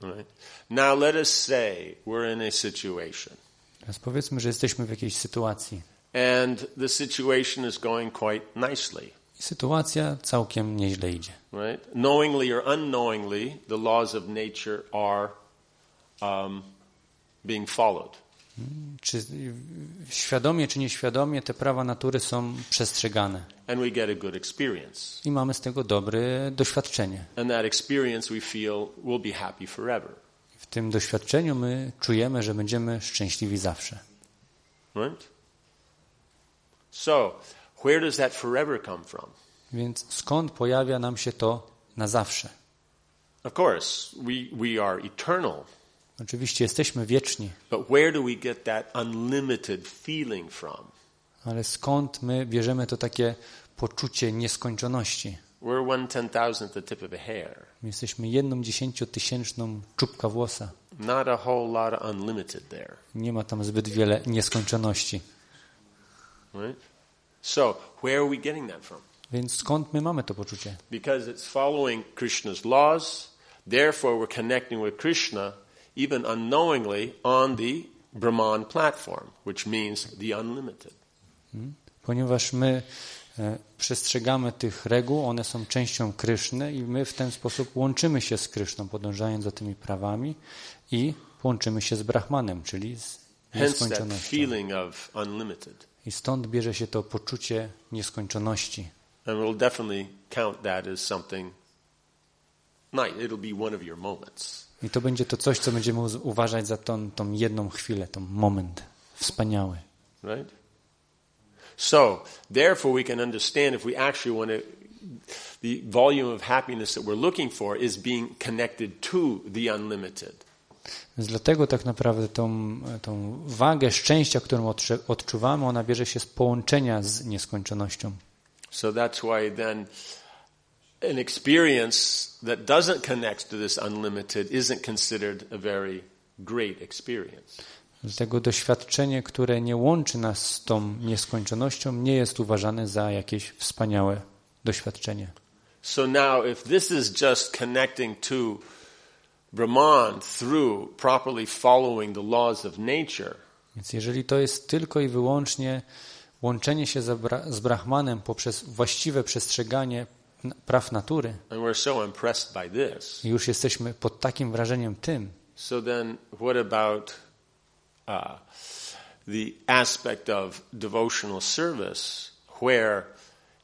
Right. Now let us say we're in a situation Teraz powiedzmy, że jesteśmy w jakiejś sytuacji. and the situation is going quite nicely. I sytuacja całkiem nieźle idzie. Right? Knowingly or unknowingly, the laws of nature are um, being followed. Czy świadomie czy nieświadomie te prawa natury są przestrzegane. And we get a good experience. I mamy z tego dobre doświadczenie. And that experience we feel will be happy forever. W tym doświadczeniu my czujemy, że będziemy szczęśliwi zawsze. Right? So, where does that forever come from? Więc skąd pojawia nam się to na zawsze? Of course, we, we are eternal, Oczywiście jesteśmy wieczni, but where do we get that unlimited feeling from? ale skąd my bierzemy to takie poczucie nieskończoności? We're one ten thousandth the tip of a hair. My jesteśmy jedną dziesięciotysięczną czubka włosa. Not a whole lot of unlimited there. Nie ma tam zbyt wiele nieskończoności. Right? So, where are we getting that from? Więc skąd my mamy to poczucie? Because it's following Krishna's laws, therefore we're connecting with Krishna even unknowingly on the Brahman platform, which means the unlimited. Ponieważ my e, przestrzegamy tych reguł, one są częścią Kryszny i my w ten sposób łączymy się z Kryszną, podążając za tymi prawami i łączymy się z Brahmanem, czyli z nieskończonością. I stąd bierze się to poczucie nieskończoności. And we'll definitely count that as something nice. It'll be one of your moments. I to będzie to coś, co będziemy uważać za tą, tą jedną chwilę, tą moment wspaniały. Right? So, therefore, we can understand if we actually want to, the volume of happiness that we're looking for is being connected to the unlimited. Więc dlatego tak naprawdę tą, tą wagę szczęścia, którą odczuwamy, ona bierze się z połączenia z nieskończonością. So that's why then an experience that doesn't connect to this unlimited isn't considered a very great experience. Dlatego doświadczenie, które nie łączy nas z tą nieskończonością, nie jest uważane za jakieś wspaniałe doświadczenie. So now, if this is just connecting to Brahman through properly following the laws of nature, Więc jeżeli to jest tylko i wyłącznie łączenie się z, bra- z Brahmanem poprzez właściwe przestrzeganie praw natury, and we're so impressed by this, już jesteśmy pod takim wrażeniem tym, so then what about uh, the aspect of devotional service where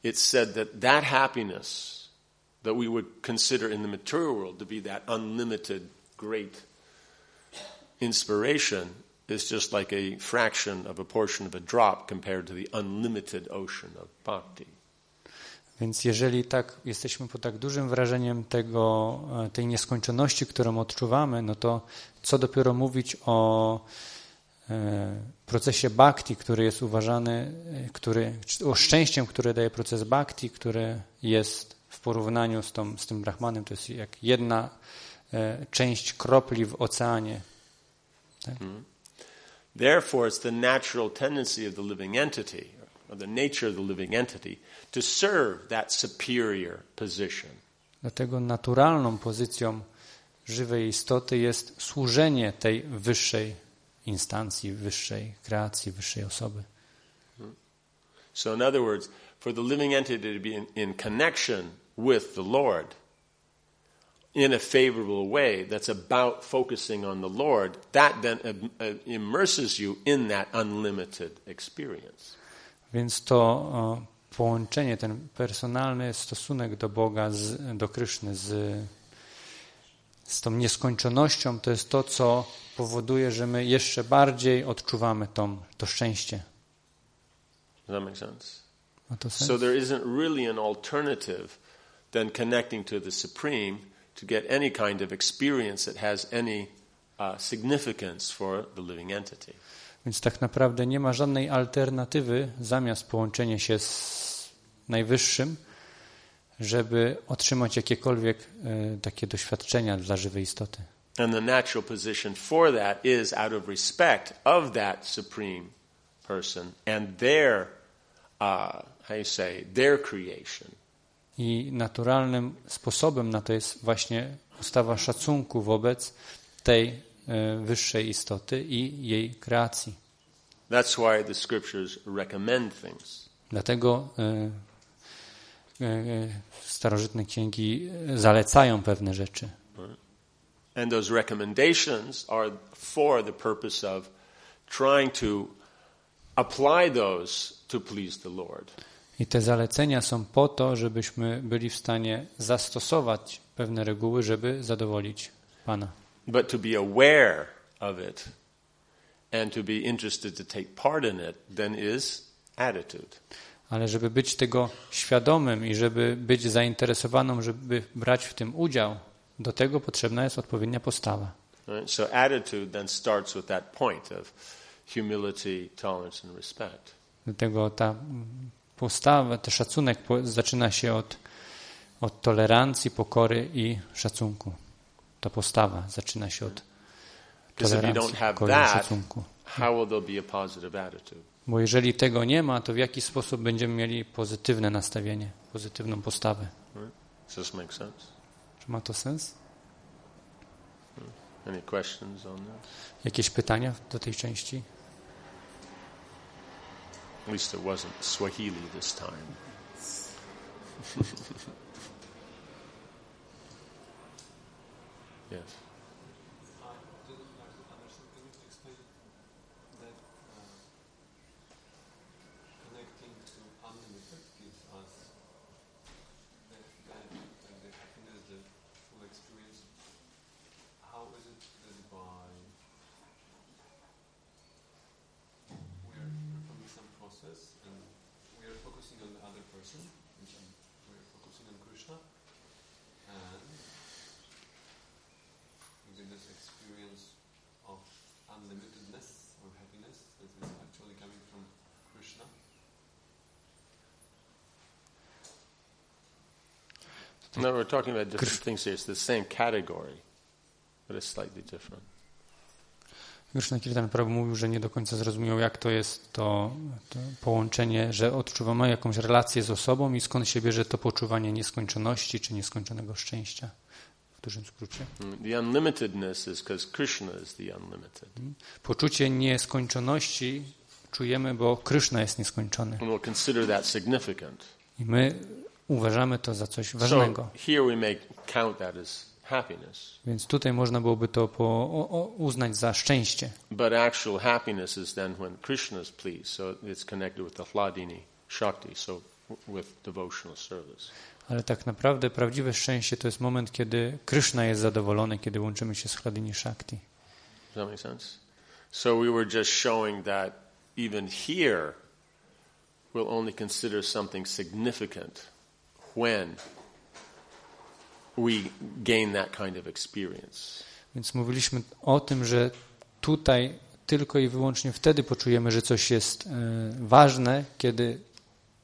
it's said that that happiness that we would consider in the material world to be that unlimited great inspiration is just like a fraction of a portion of a drop compared to the unlimited ocean of bhakti. Więc jeżeli tak jesteśmy pod tak dużym wrażeniem tego, e, tej nieskończoności, którą odczuwamy, no to co dopiero mówić o e, procesie bhakti, który jest uważany, e, który, o szczęściem, które daje proces bhakti, który jest porównaniu z, tą, z tym brahmanem, to jest jak jedna e, część kropli w oceanie. Therefore, it's the natural tendency of the living entity, or the nature of the living entity, to serve that superior position. Dlatego naturalną pozycją żywej istoty jest służenie tej wyższej instancji, wyższej kreacji, wyższej osoby. So, in other words, for the living entity to be in, in connection with the Lord, in a favorable way that's about focusing on the Lord, that then uh, uh, immerses you in that unlimited experience. Więc to połączenie, ten personalny stosunek do Boga, z, do Kryszny z, z tą nieskończonością, to jest to, co powoduje, że my jeszcze bardziej odczuwamy tą, to szczęście. Does that make sense? Ma to sens? So there isn't really an alternative than connecting to the Supreme to get any kind of experience that has any uh, significance for the living entity. Więc tak naprawdę nie ma żadnej alternatywy zamiast połączenie się z Najwyższym, żeby otrzymać jakiekolwiek e, takie doświadczenia dla żywej istoty. And the natural position for that is out of respect of that supreme person and their, uh, how you say, their creation. I naturalnym sposobem na to jest właśnie postawa szacunku wobec tej e, wyższej istoty i jej kreacji. That's why the scriptures recommend things. Dlatego e, e, starożytne księgi zalecają pewne rzeczy. And those recommendations are for the purpose of trying to apply those to please the Lord. I te zalecenia są po to, żebyśmy byli w stanie zastosować pewne reguły, żeby zadowolić Pana. But to be aware of it and to be interested to take part in it then is attitude. Ale żeby być tego świadomym i żeby być zainteresowaną, żeby brać w tym udział, do tego potrzebna jest odpowiednia postawa. Right? So attitude then starts with that point of humility, tolerance and respect. Dlatego ta postawa, ten szacunek zaczyna się od, od tolerancji, pokory i szacunku. Ta postawa zaczyna się od tolerancji, pokory i szacunku. Bo jeżeli tego nie ma, to w jaki sposób będziemy mieli pozytywne nastawienie, pozytywną postawę? Czy ma to sens? That? Jakieś pytania do tej części? At least it wasn't Swahili this time. yes. No, we're talking about different things here. It's the same category, but it's slightly different. Krishna Kirtan Prabhu mówił, że nie do końca zrozumiał, jak to jest to, to połączenie, że odczuwamy jakąś relację z osobą i skąd się bierze to poczuwanie nieskończoności czy nieskończonego szczęścia. W dużym skrócie. Mm, The unlimitedness is because Krishna is the unlimited. Poczucie nieskończoności czujemy, bo Krishna jest nieskończony. And we'll consider that significant. I my uważamy to za coś ważnego. Więc tutaj można byłoby to po, o, o, uznać za szczęście. But actual happiness is then when Krishna is pleased. So it's connected with the Hladini Shakti, so with devotional service. Ale tak naprawdę prawdziwe szczęście to jest moment, kiedy Krishna jest zadowolony, kiedy łączymy się z Hladini Shakti. Does that make sense? So we were just showing that even here, we'll only consider something significant when we gain that kind of experience. Więc mówiliśmy o tym, że tutaj tylko i wyłącznie wtedy poczujemy, że coś jest e, ważne, kiedy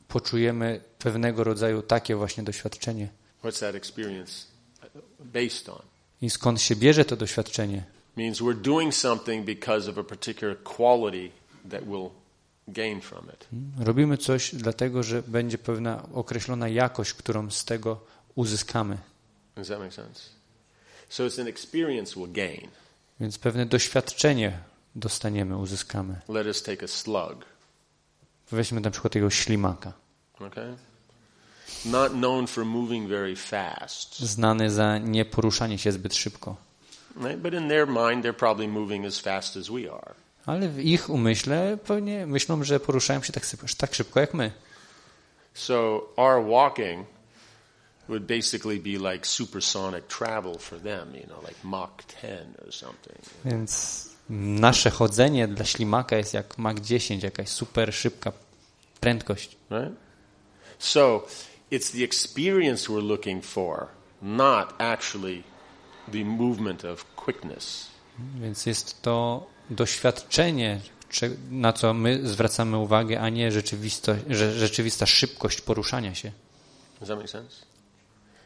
poczujemy pewnego rodzaju takie właśnie doświadczenie. What's that experience based on? I skąd się bierze to doświadczenie? means we're doing something because of a particular quality that we'll gain from it. Robimy coś dlatego, że będzie pewna określona jakość, którą z tego uzyskamy. Does that make sense? So it's an experience we'll gain. Więc pewne doświadczenie dostaniemy, uzyskamy. Let us take a slug. Weźmy na przykład tego ślimaka. Okay? not known for moving very fast. znany za nieporuszanie się zbyt szybko. Right? But in their mind, they're probably moving as fast as we are. Ale w ich umyśle pewnie myślą, że poruszają się tak szybko, tak szybko jak my. So our walking would basically be like supersonic travel for them, you know, like Mach 10 or something. Więc nasze chodzenie dla ślimaka jest jak Mach 10, jakaś super szybka prędkość. Right? So it's the experience we're looking for, not actually the movement of quickness. Więc jest to doświadczenie, cze- na co my zwracamy uwagę, a nie rzeczywista szybkość poruszania się. Does that make sense?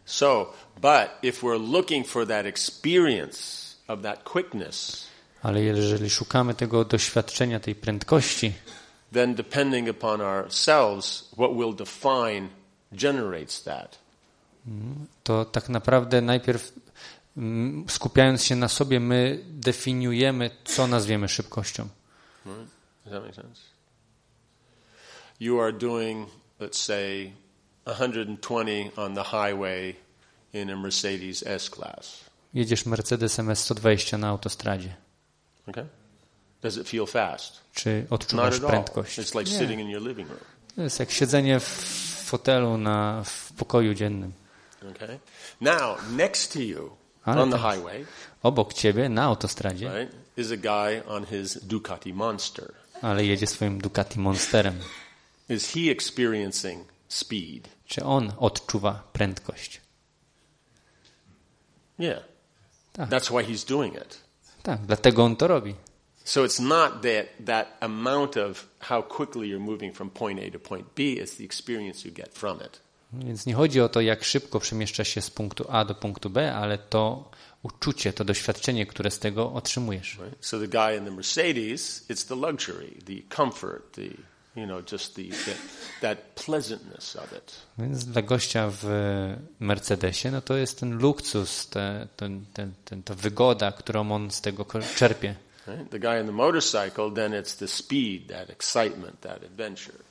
So, but if we're looking for that experience of that quickness, Ale jeżeli szukamy tego doświadczenia, tej prędkości, then depending upon ourselves, what define generates that. to tak naprawdę najpierw skupiając się na sobie, my definiujemy, co nazwiemy szybkością. Does that make sense? You are doing, let's say, 120 on the highway in a Mercedes S class. Jedziesz Mercedesem S120 na autostradzie. Okay? Does it feel fast? Czy odczuwasz prędkość? It's like sitting in your living room. To jest jak siedzenie w fotelu na, w pokoju dziennym. Okay? Now, next to you Ale on the tak. highway, Obok ciebie na autostradzie, right, is a guy on his Ducati Monster. ale jedzie swoim Ducati Monsterem. Is he experiencing speed? Czy on odczuwa prędkość? Yeah. Tak. That's why he's doing it. Tak, dlatego on to robi. So it's not that, that amount of how quickly you're moving from point A to point B, it's the experience you get from it. Więc nie chodzi o to, jak szybko przemieszcza się z punktu A do punktu B, ale to uczucie, to doświadczenie, które z tego otrzymujesz. Right? So the guy in the Mercedes, it's the luxury, the comfort, the you know, just the, the that pleasantness of it. Więc dla gościa w Mercedesie, no to jest ten luksus, te, ten, ten, ten, ta wygoda, którą on z tego czerpie. Right? The guy in the motorcycle, then it's the speed, that excitement, that adventure.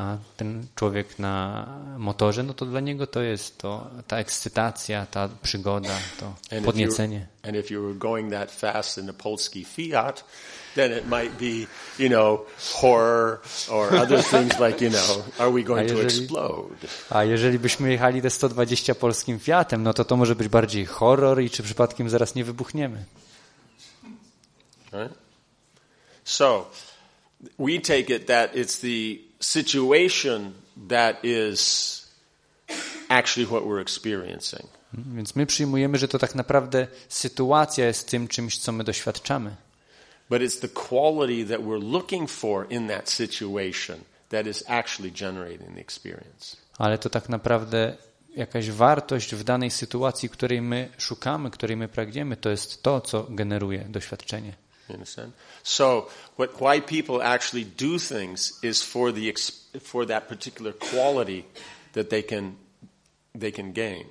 A ten człowiek na motorze, no to dla niego to jest to, ta ekscytacja, ta przygoda, to And if, podniecenie. and if you were going that fast in a Polski Fiat, then it might be, you know, horror or other things like, you know, are we going to jeżeli- explode? A jeżeli byśmy jechali te 120 polskim Fiatem, no to to może być bardziej horror i czy przypadkiem zaraz nie wybuchniemy. Right? So, we take it that it's the situation that is actually what we're experiencing. Więc my przyjmujemy, że to tak naprawdę sytuacja jest tym czymś, co my doświadczamy. But it's the quality that we're looking for in that situation that is actually generating the experience. Ale to tak naprawdę jakaś wartość w danej sytuacji, której my szukamy, której my pragniemy, to jest to, co generuje doświadczenie. You understand? So, what, why people actually do things is for, the, for that particular quality that they can, they can gain.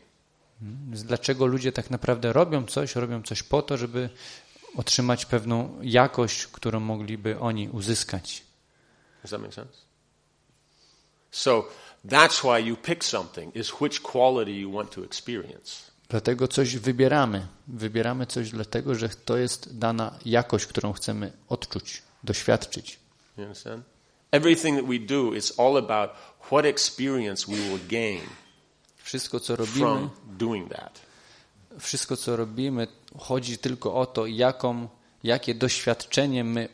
Więc Dlaczego ludzie tak naprawdę robią coś, robią coś po to, żeby otrzymać pewną jakość, którą mogliby oni uzyskać. Does that make sense? So, that's why you pick something, is which quality you want to experience. Dlatego coś wybieramy. Wybieramy coś dlatego, że to jest dana jakość, którą chcemy odczuć, doświadczyć. You understand? Everything that we do is all about what experience we will gain Wszystko, co robimy, doing that. wszystko, co robimy, chodzi tylko o to, jaką, jakie doświadczenie my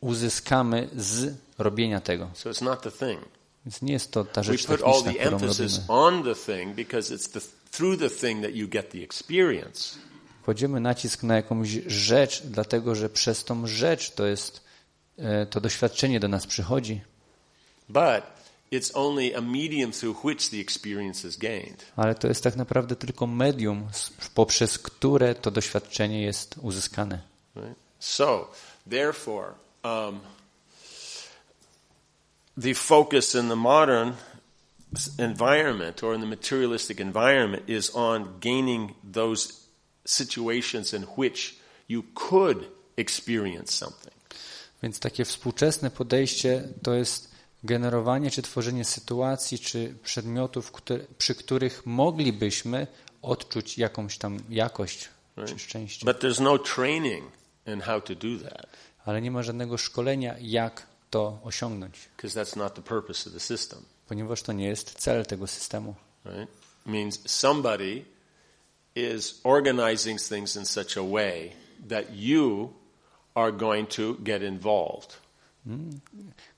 uzyskamy z robienia tego. So it's not the thing. Więc nie jest to ta We rzecz all techniczna, którą robimy. Through the thing that you get the experience. Kładziemy nacisk na jakąś rzecz, dlatego że przez tą rzecz to jest e, to doświadczenie do nas przychodzi, But it's only a medium through which the experience is gained. ale to jest tak naprawdę tylko medium, poprzez które to doświadczenie jest uzyskane. Right? So, therefore, um, the focus in the modern environment or in the materialistic environment is on gaining those situations in which you could experience something. Więc takie współczesne podejście to jest generowanie czy tworzenie sytuacji czy przedmiotów, które, przy których moglibyśmy odczuć jakąś tam jakość czy szczęście. But there's no training in how to do that Ale nie ma żadnego szkolenia, jak to osiągnąć, because that's not the purpose of the system. Ponieważ to nie jest cel tego systemu. Right? Means somebody is organizing things in such a way that you are going to get involved.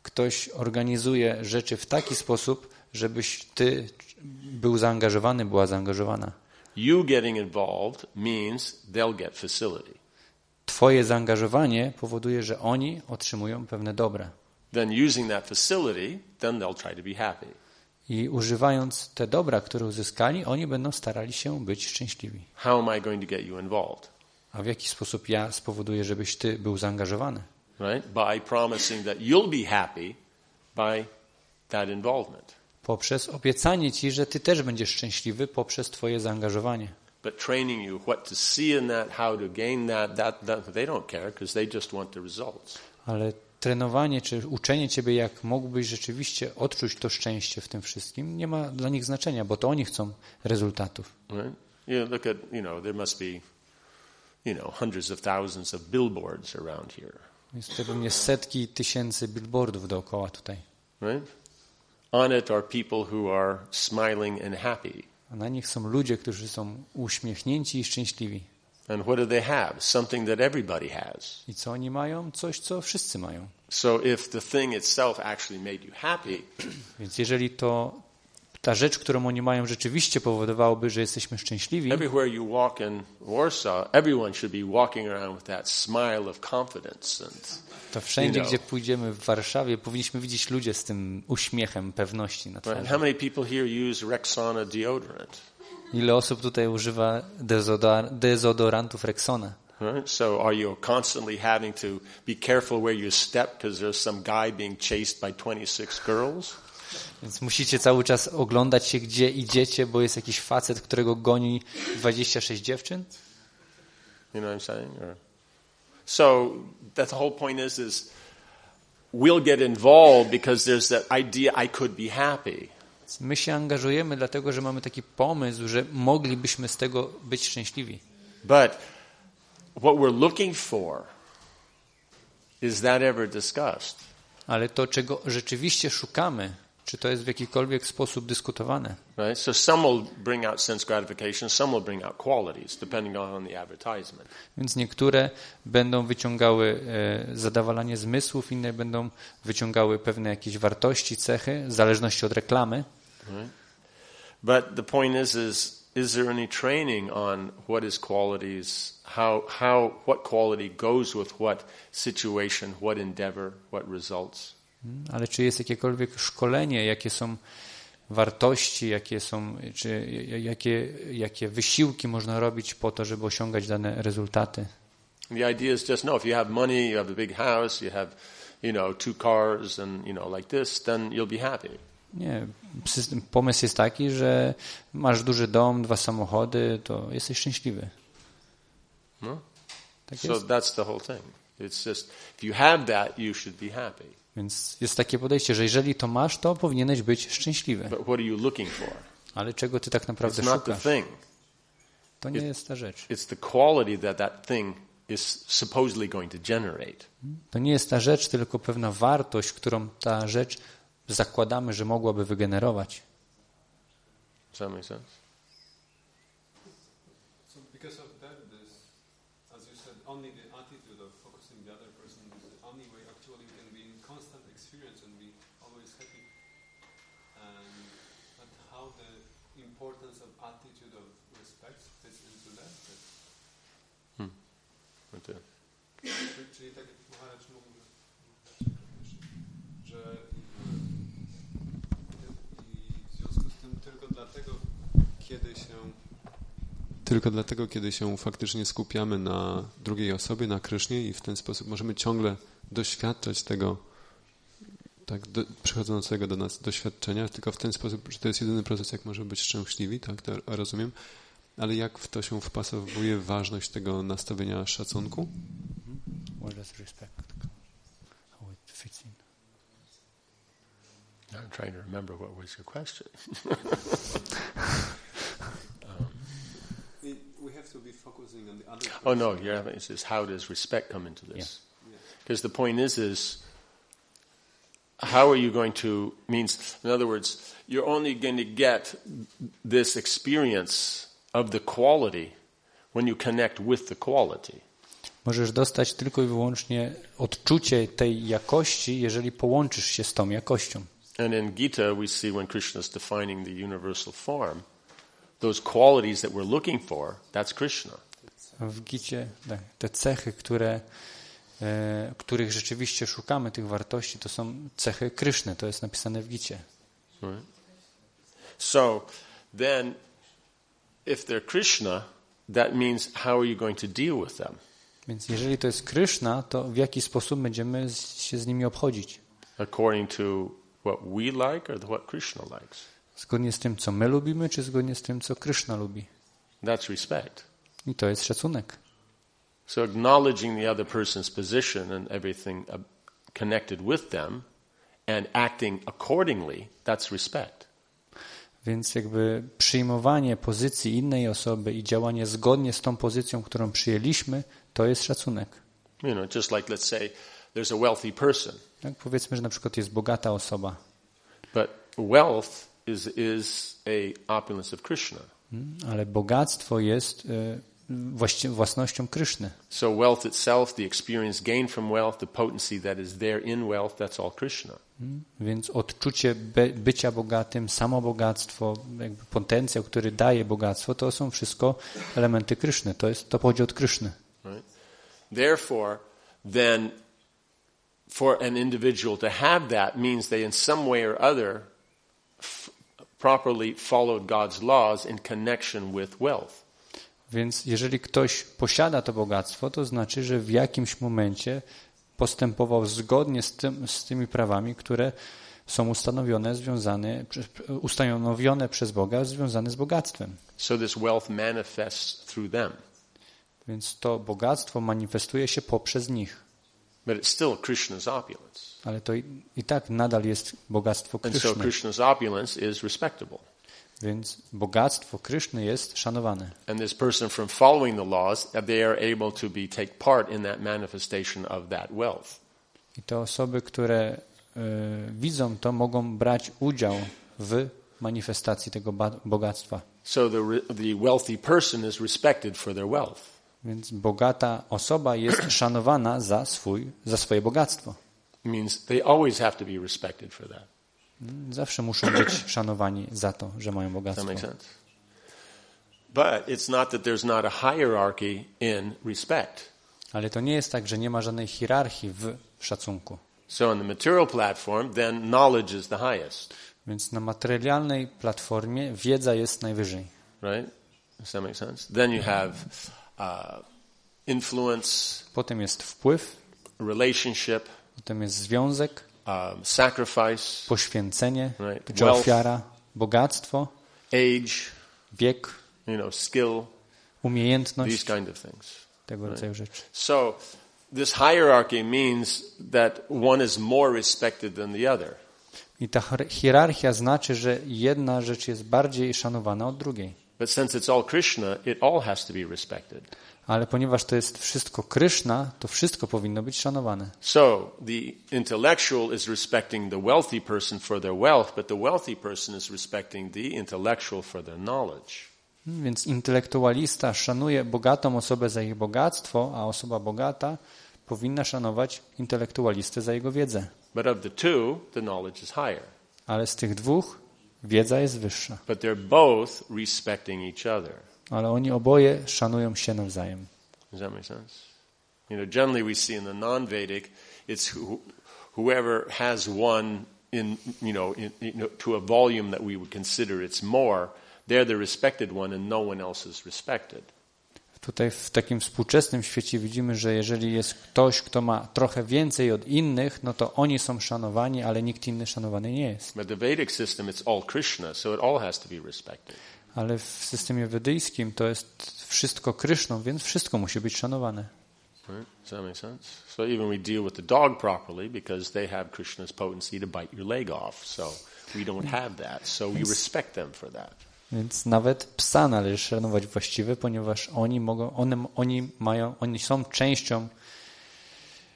Ktoś organizuje rzeczy w taki sposób, żebyś ty był zaangażowany, była zaangażowana. You getting involved means they'll get facility. Twoje zaangażowanie powoduje, że oni otrzymują pewne dobra. Then using that facility, then they'll try to be happy. I używając te dobra, które uzyskali, oni będą starali się być szczęśliwi. How am I going to get you involved? A w jaki sposób ja spowoduję, żebyś ty był zaangażowany? Right? By promising that you'll be happy by that involvement. Poprzez obiecanie ci, że ty też będziesz szczęśliwy poprzez twoje zaangażowanie. But training you what to see in that, how to gain that, that, that they don't care because they just want the results. Ale trenowanie czy uczenie ciebie, jak mógłbyś rzeczywiście odczuć to szczęście w tym wszystkim, nie ma dla nich znaczenia, bo to oni chcą rezultatów. Right? You look at, you know, there must be, you know, hundreds of thousands of billboards around here. Jest pewnie setki tysięcy billboardów dookoła tutaj. Right? On it are people who are smiling and happy. A na nich są ludzie, którzy są uśmiechnięci i szczęśliwi. And what do they have? Something that everybody has. I co oni mają? Coś, co wszyscy mają. So if the thing itself actually made you happy, Więc jeżeli to ta rzecz, którą oni mają, rzeczywiście powodowałoby, że jesteśmy szczęśliwi, everywhere you walk in Warsaw, everyone should be walking around with that smile of confidence and to wszędzie, You know. gdzie pójdziemy w Warszawie, powinniśmy widzieć ludzi z tym uśmiechem pewności na twarzy. How many people here use Rexona deodorant? Ile osób tutaj używa dezodor dezodorantów Rexona? Right? So are you constantly having to be careful where you step because there's some guy being chased by 26 girls? Więc musicie cały czas oglądać się, gdzie idziecie, bo jest jakiś facet, którego goni 26 dziewczyn? You know what I'm saying? Or, so that the whole point is, is we'll get involved because there's that idea I could be happy. My się angażujemy, dlatego że mamy taki pomysł, że moglibyśmy z tego być szczęśliwi. But what we're looking for is that ever discussed? Ale to, czego rzeczywiście szukamy, czy to jest w jakikolwiek sposób dyskutowane? Right? So some will bring out sense gratification, some will bring out qualities, depending on the advertisement. Więc niektóre będą wyciągały e, zadowalanie zmysłów, inne będą wyciągały pewne jakieś wartości, cechy, w zależności od reklamy. But the point is, is is there any training on what is qualities, how how what quality goes with what situation, what endeavor, what results? Ale czy jest jakiekolwiek szkolenie, jakie są wartości, jakie są, czy jakie, jakie wysiłki można robić po to, żeby osiągać dane rezultaty? The idea is just no. If you have money, you have a big house, you have, you know, two cars, and you know, like this, then you'll be happy. Nie, pomysł jest taki, że masz duży dom, dwa samochody, to jesteś szczęśliwy. No? Tak So jest. that's the whole thing. It's just if you have that, you should be happy. Więc jest takie podejście, że jeżeli to masz, to powinieneś być szczęśliwy. But what are you looking for? Ale czego ty tak naprawdę It's not the szukasz? thing. To nie jest ta rzecz. It's the quality that that thing is supposedly going to generate. To nie jest ta rzecz, tylko pewna wartość, którą ta rzecz zakładamy, że mogłaby wygenerować. Does that make sense? So because of that, this, as you said, only the attitude of focusing the other person is the only way actually we can be in constant experience and be always happy. And but how the importance of attitude of respect fits into that? that Right there. czyli, czyli tak jak Maharaj mówił, że i, i w związku z tym tylko dlatego, kiedy się tylko dlatego, kiedy się faktycznie skupiamy na drugiej osobie, na Krysznie i w ten sposób możemy ciągle doświadczać tego tak, do, przychodzącego do nas doświadczenia, tylko w ten sposób, że to jest jedyny proces, jak możemy być szczęśliwi, tak, to rozumiem, ale jak w to się wpasowuje ważność tego nastawienia szacunku? Where does respect? How it fits in? I'm trying to remember what was your question. We have to be focusing on the other Oh no, your evidence is how does respect come into this? Because the point is, is how are you going to means? In other words, you're only going to get this experience of the quality when you connect with the quality. Możesz dostać tylko i wyłącznie odczucie tej jakości, jeżeli połączysz się z tą jakością. And in Gita, we see when Krishna is defining the universal form, those qualities that we're looking for, that's Krishna. W Gicie tak, te cechy, które, e, których rzeczywiście szukamy, tych wartości, to są cechy Kryszny. To jest napisane w Gicie. Right? So then, if they're Krishna, that means how are you going to deal with them? Więc jeżeli to jest Kryszna, to w jaki sposób będziemy się z nimi obchodzić? According to what we like or what Krishna likes? Zgodnie z tym, co my lubimy, czy zgodnie z tym, co Kryszna lubi? That's respect. I to jest szacunek. So acknowledging the other person's position and everything uh, connected with them and acting accordingly, that's respect. Więc jakby przyjmowanie pozycji innej osoby i działanie zgodnie z tą pozycją, którą przyjęliśmy, to jest szacunek. You know, just like let's say there's a wealthy person, Tak? Powiedzmy, że na przykład jest bogata osoba, but wealth is is a opulence of Krishna. mm, ale bogactwo jest e, własnością Kryszny. So wealth itself, the experience gained from wealth, the potency that is there in wealth, that's all Krishna. Więc odczucie be, bycia bogatym, samo bogactwo, jakby potencjał, który daje bogactwo, to są wszystko elementy Kryszny. To, jest, to pochodzi od Kryszny. Right? Therefore, then, for an individual to have that means they, in some way or other, properly followed God's laws in connection with wealth. Więc jeżeli ktoś posiada to bogactwo, to znaczy, że w jakimś momencie postępował zgodnie z, tym, z tymi prawami, które są ustanowione, związane, ustanowione przez Boga, związane z bogactwem. So this wealth manifests through them. Więc to bogactwo manifestuje się poprzez nich. But it's still Krishna's opulence. Ale to i, i tak nadal jest bogactwo Kryszny. Krishna's opulence is respectable. Więc bogactwo Kryszny jest szanowane. And this person from following the laws, they are able to be take part in that manifestation of that wealth. I te osoby, które y, widzą to, mogą brać udział w manifestacji tego bogactwa. So the, the wealthy person is respected for their wealth. Więc bogata osoba jest szanowana za, swój, za swoje bogactwo. Means they always have to be respected for that. Zawsze muszą być szanowani za to, że mają Does that bogactwo. make sense? But it's not that there's not a hierarchy in respect. Ale to nie jest tak, że nie ma żadnej hierarchii w szacunku. So on the material platform, then knowledge is the highest, Więc na materialnej platformie wiedza jest najwyżej. right? Does that make sense? Then you have uh, influence, Potem jest wpływ, relationship, potem jest związek, um, sacrifice, poświęcenie, Right. czy Wealth. ofiara, bogactwo, age, wiek, you know, skill, umiejętność, kind of things. tego rodzaju rzeczy. So this hierarchy means that one is more respected than the other. I ta hier- hierarchia znaczy, że jedna rzecz jest bardziej szanowana od drugiej. But since it's all Krishna, it all has to be respected. Ale ponieważ to jest wszystko Kryszna, to wszystko powinno być szanowane. So the intellectual is respecting the wealthy person for their wealth, but the wealthy person is respecting the intellectual for their knowledge. Więc intelektualista szanuje bogatą osobę za ich bogactwo, a osoba bogata powinna szanować intelektualistę za jego wiedzę. But of the two, the knowledge is higher. Ale z tych dwóch wiedza jest wyższa. But they're both respecting each other. Ale oni oboje szanują się nawzajem. Does that make sense? You know, generally we see in the non-Vedic, it's who, whoever has one in, you know, in, you know, to a volume that we would consider it's more, they're the respected one and no one else is respected. Tutaj w takim współczesnym świecie widzimy, że jeżeli jest ktoś, kto ma trochę więcej od innych, no to oni są szanowani, ale nikt inny szanowany nie jest. But the Vedic system, it's all Krishna, so it all has to be respected. Ale w systemie wedyjskim to jest wszystko Kryszną, więc wszystko musi być szanowane. Right? Does that make sense? So even we deal with the dog properly because they have Krishna's potency to bite your leg off. So we don't have that. So we respect them for that. Więc nawet psa należy szanować właściwie, ponieważ oni mogą, one, oni mają, oni są częścią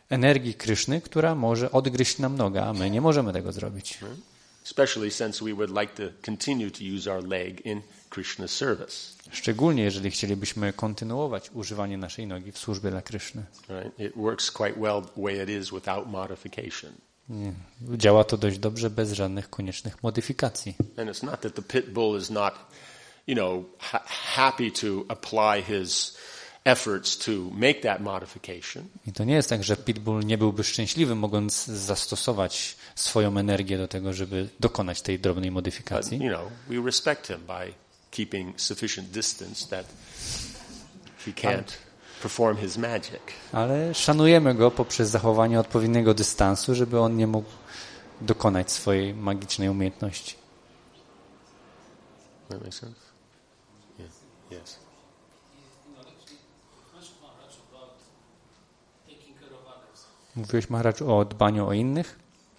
energii Kryszny, która może odgryźć nam nogę, a my nie możemy tego zrobić. Especially since we would like to continue to use our leg in Service. Szczególnie jeżeli chcielibyśmy kontynuować używanie naszej nogi w służbie dla Kryszny. Right? It works quite well the way it is without modification. Nie. Działa to dość dobrze bez żadnych koniecznych modyfikacji. And it's not that the pit bull is not, you know, ha- happy to apply his efforts to make that modification. I to nie jest tak, że Pitbull nie byłby szczęśliwy, mogąc zastosować swoją energię do tego, żeby dokonać tej drobnej But, modyfikacji. you know, we respect him by keeping sufficient distance that he can't perform his magic. Ale szanujemy go poprzez zachowanie odpowiedniego dystansu, żeby on nie mógł dokonać swojej magicznej umiejętności. That makes sense? Yeah. Yes. Mówiłeś, Maharaj, o dbaniu o innych.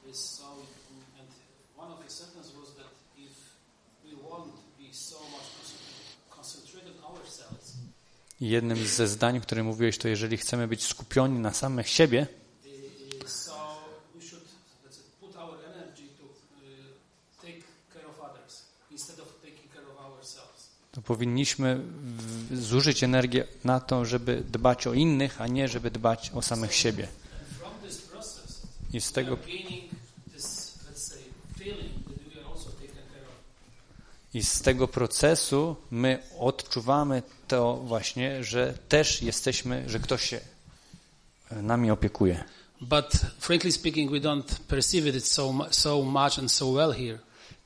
is so and one of the sentences was that if we won't be so much concentrated on ourselves Jednym ze zdań, które mówiłeś, to jeżeli chcemy być skupioni na samych siebie, to powinniśmy zużyć energię na to, żeby dbać o innych, a nie żeby dbać o samych siebie. I z tego, are gaining this let's say feeling that we are also taken care of I z tego procesu my odczuwamy to właśnie, że też jesteśmy, że ktoś się e, nami opiekuje. but frankly speaking we don't perceive it so so much and so well here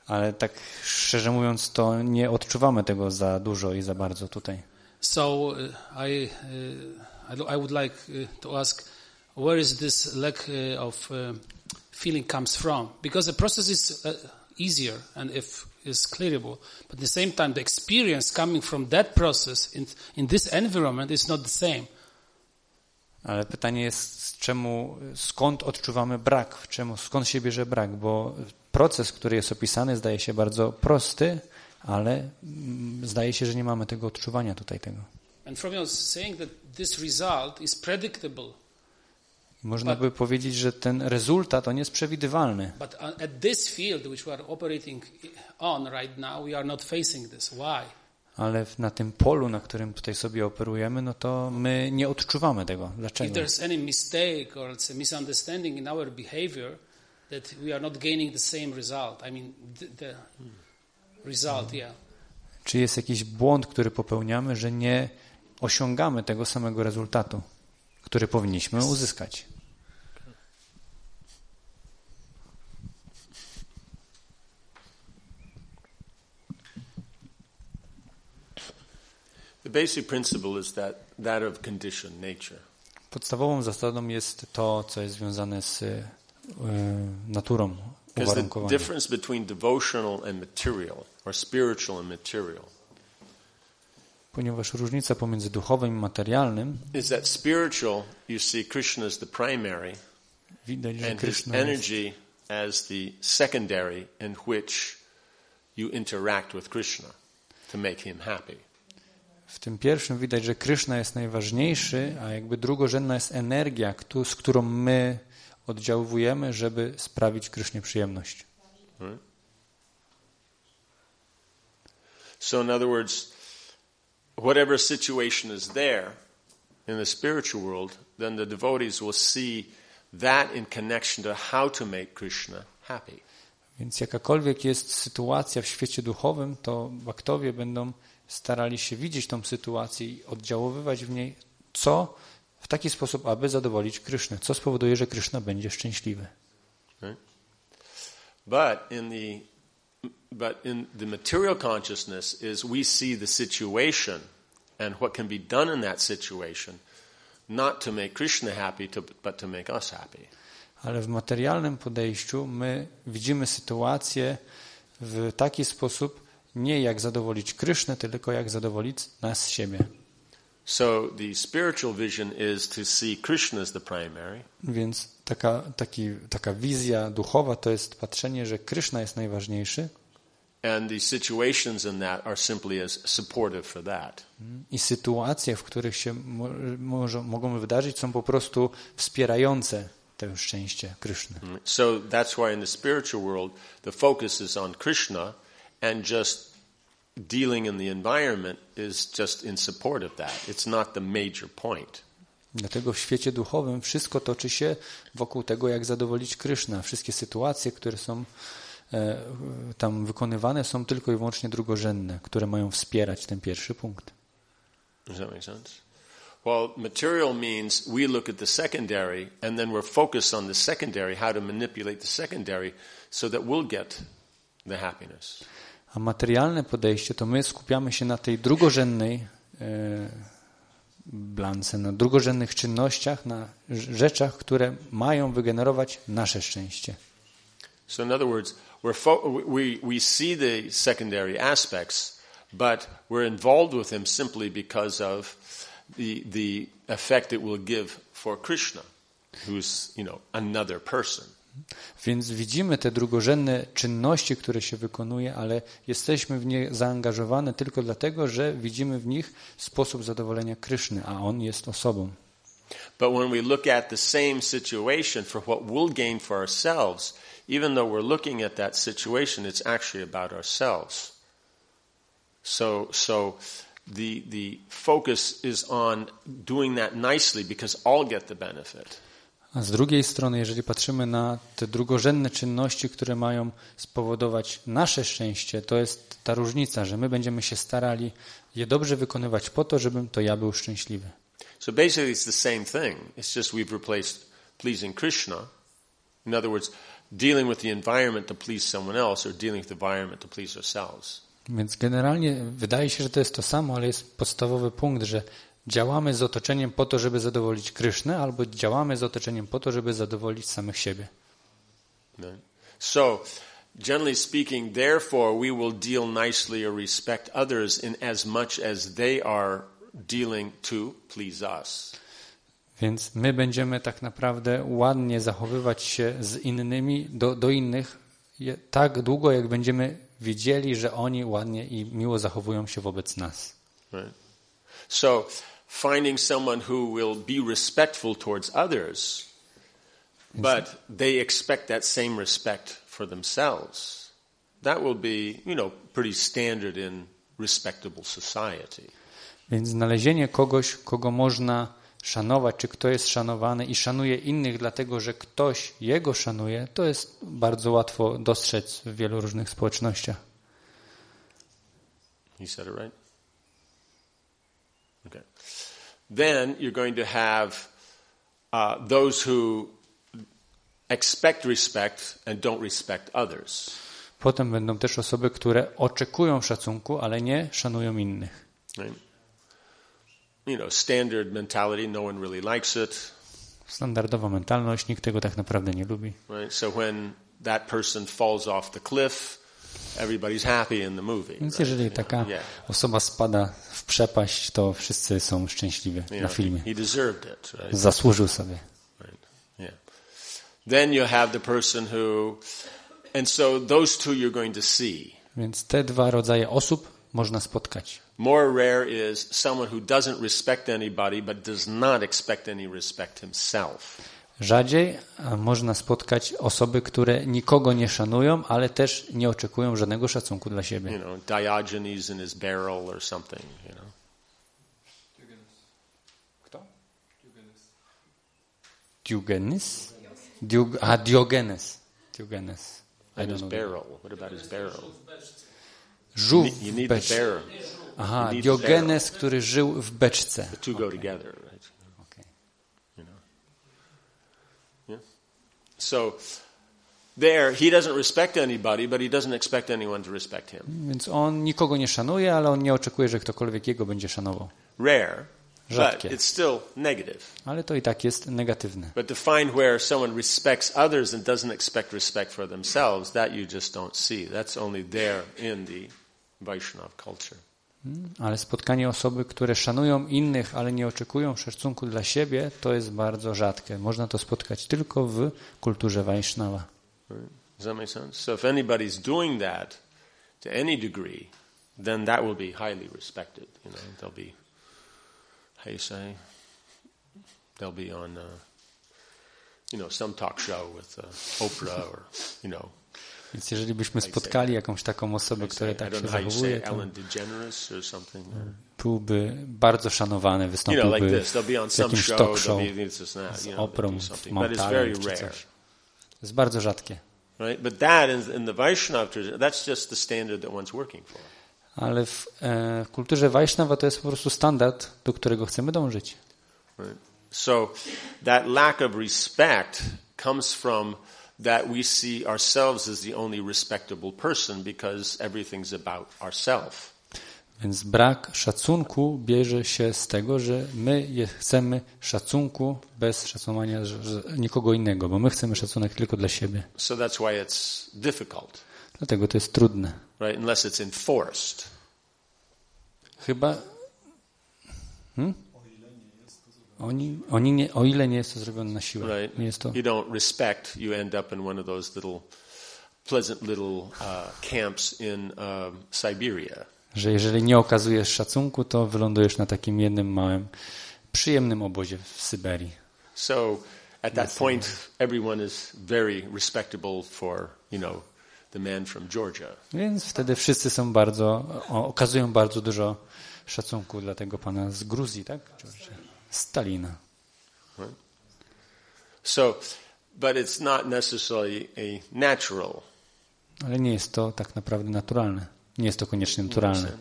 Ale tak szczerze mówiąc, to nie odczuwamy tego za dużo i za bardzo tutaj. So uh, I, uh, I would like to ask, where is this lack of feeling comes from? Because the process is easier and if is clearable, but at the same time, the experience coming from that process in in this environment is not the same. Ale pytanie jest, czemu, skąd odczuwamy brak, czemu, skąd się bierze brak, bo proces, który jest opisany, zdaje się bardzo prosty, ale mm, zdaje się, że nie mamy tego odczuwania tutaj tego. And from your saying that this result is predictable, Można by powiedzieć, że ten rezultat on jest przewidywalny, but uh, at this field which we are operating on right now, we are not facing this. Why? ale na tym polu, na którym tutaj sobie operujemy, no to my nie odczuwamy tego. If Dlaczego? there's any mistake or it's a misunderstanding in our behavior, that we are not gaining the same result. I mean, the, the result, yeah. Czy jest jakiś błąd, który popełniamy, że nie osiągamy tego samego rezultatu, który powinniśmy uzyskać? The basic principle is that that of conditioned nature. Podstawową zasadą jest to, co jest związane z y, naturą Because the difference between devotional and material, or spiritual and material, Ponieważ różnica pomiędzy duchowym i materialnym is that spiritual, you see Krishna as the primary, widać, że and his Krishna energy as the secondary in which you interact with Krishna to make him happy. W tym pierwszym widać, że Krishna jest najważniejszy, a jakby drugorzędna jest energia, z którą my oddziałujemy, żeby sprawić Krysznie przyjemność. So, in other words, whatever situation is there in the spiritual world, then the devotees will see that in connection to how to make Krishna happy. Więc jakakolwiek jest sytuacja w świecie duchowym, to baktowie będą starali się widzieć tą sytuację i oddziaływać w niej, co w taki sposób, aby zadowolić Krysznę, co spowoduje, że Kryszna będzie szczęśliwy. But in the but in the material consciousness is we see the situation and what can be done in that situation, not to make Krishna happy, to, but to make us happy. Ale w materialnym podejściu my widzimy sytuację w taki sposób, nie jak zadowolić Krysznę, tylko jak zadowolić nas siebie. So the spiritual vision is to see Krishna as the primary, Więc taka, taki, taka wizja duchowa to jest patrzenie, że Kryszna jest najważniejszy and the situations in that are simply as supportive for that. i sytuacje, w których się mo, może, mogą wydarzyć, są po prostu wspierające to szczęście Kryszny. So that's why in the spiritual world, the focus is on Krishna, and just dealing in the environment is just in support of that. It's not the major point. Dlatego w świecie duchowym wszystko toczy się wokół tego, jak zadowolić Kryszna. Wszystkie sytuacje, które są e, tam wykonywane, są tylko i wyłącznie drugorzędne, które mają wspierać ten pierwszy punkt. Does that make sense? Well, material means we look at the secondary, and then we're focused on the secondary, how to manipulate the secondary, so that we'll get the happiness. A materialne podejście to my skupiamy się na tej drugorzędnej e, blance, na drugorzędnych czynnościach, na rz- rzeczach, które mają wygenerować nasze szczęście. So, in other words, we, we see the secondary aspects, but we're involved with them simply because of the, the effect it will give for Krishna, who's, you know, another person. Więc widzimy te drugorzędne czynności, które się wykonuje, ale jesteśmy w nie zaangażowane tylko dlatego, że widzimy w nich sposób zadowolenia Kryszny, a on jest osobą. But when we look at the same situation for what we'll gain for ourselves, even though we're looking at that situation, it's actually about ourselves. So, so the, the focus is on doing that nicely because all get the benefit. A z drugiej strony, jeżeli patrzymy na te drugorzędne czynności, które mają spowodować nasze szczęście, to jest ta różnica, że my będziemy się starali je dobrze wykonywać po to, żebym to ja był szczęśliwy. So basically, it's the same thing. It's just we've replaced pleasing Krishna. In other words, dealing with the environment to please someone else or dealing with the environment to please ourselves. Więc generalnie wydaje się, że to jest to samo, ale jest podstawowy punkt, że działamy z otoczeniem po to, żeby zadowolić Krysznę, albo działamy z otoczeniem po to, żeby zadowolić samych siebie. Right? So, generally speaking, therefore, we will deal nicely or respect others in as much as they are dealing to please us. Więc my będziemy tak naprawdę ładnie zachowywać się z innymi, do, do innych, tak długo, jak będziemy wiedzieli, że oni ładnie i miło zachowują się wobec nas. Right? So, finding someone who will be respectful towards others, but they expect that same respect for themselves, that will be, you know, pretty standard in respectable society. Więc znalezienie kogoś, kogo można szanować, czy kto jest szanowany i szanuje innych, dlatego że ktoś jego szanuje, to jest bardzo łatwo dostrzec w wielu różnych społecznościach. He said it right? Okay. Then you're going to have uh, those who expect respect and don't respect others. Potem będą też osoby, które oczekują szacunku, ale nie szanują innych. Right? You know, standard mentality, no one really likes it. Standardowa mentalność, nikt tego tak naprawdę nie lubi. Right? So when that person falls off the cliff, Więc jeżeli taka osoba spada w przepaść, to wszyscy są szczęśliwi na filmie. Zasłużył sobie. Then you have the person who, and so those two you're going to see. Więc te dwa rodzaje osób można spotkać. More rare is someone who doesn't respect anybody but does not expect any respect himself. Rzadziej można spotkać osoby, które nikogo nie szanują, ale też nie oczekują żadnego szacunku dla You siebie. know, Diogenes in his barrel or something, you know. Diogenes? Diog a, Diogenes. Diogenes. I don't his know. barrel. What about his barrel? Żółw You w beczce. Aha, you Diogenes, który żył w beczce. The two go together, right? Okay. You know. Yeah. So there, he doesn't respect anybody, but he doesn't expect anyone to respect him. Więc on nikogo nie szanuje, ale on nie oczekuje, że ktokolwiek jego będzie szanował. Rare, but Rzadkie. it's still negative. Ale to i tak jest negatywne. But to find where someone respects others and doesn't expect respect for themselves, that you just don't see. That's only there in the Vaishnav culture. Ale spotkanie osoby, które szanują innych, ale nie oczekują szacunku dla siebie, to jest bardzo rzadkie. Można to spotkać tylko w kulturze. Right? Does that make sense? So if anybody's doing that to any degree, then that will be highly respected. They'll be, how you say, they'll be on, uh, you know, some talk show with uh, Oprah or, you know, Więc jeżeli byśmy spotkali jakąś taką osobę, która tak się zachowuje, to something. byłby bardzo szanowany, wystąpiłby w jakimś talk show z oprą w czy coś. To jest bardzo rzadkie. Ale w e, kulturze Wajsznawa to jest po prostu standard, do którego chcemy dążyć. So that lack of respect comes from that we see ourselves as the only respectable person because everything's about ourselves. Więc brak szacunku bierze się z tego, że my chcemy szacunku bez szacowania nikogo innego, bo my chcemy szacunek tylko dla siebie. So that's why it's difficult, Dlatego to jest trudne. right? Unless it's enforced. Chyba. Hmm? Oni, oni nie, o ile nie jest to zrobione na siłę. Right? Nie jest to. You don't respect, you end up in one of those little pleasant little uh, camps in um, Siberia. Że jeżeli nie okazujesz szacunku, to wylądujesz na takim jednym małym, przyjemnym obozie w Syberii. So at that point, everyone is very respectable for, you know, the man from Georgia. Więc wtedy wszyscy są bardzo, okazują bardzo dużo szacunku dla tego pana z Gruzji, tak? Stalina. So, but it's not necessarily a natural. Ale nie jest to tak naprawdę naturalne. Nie jest to koniecznie naturalne.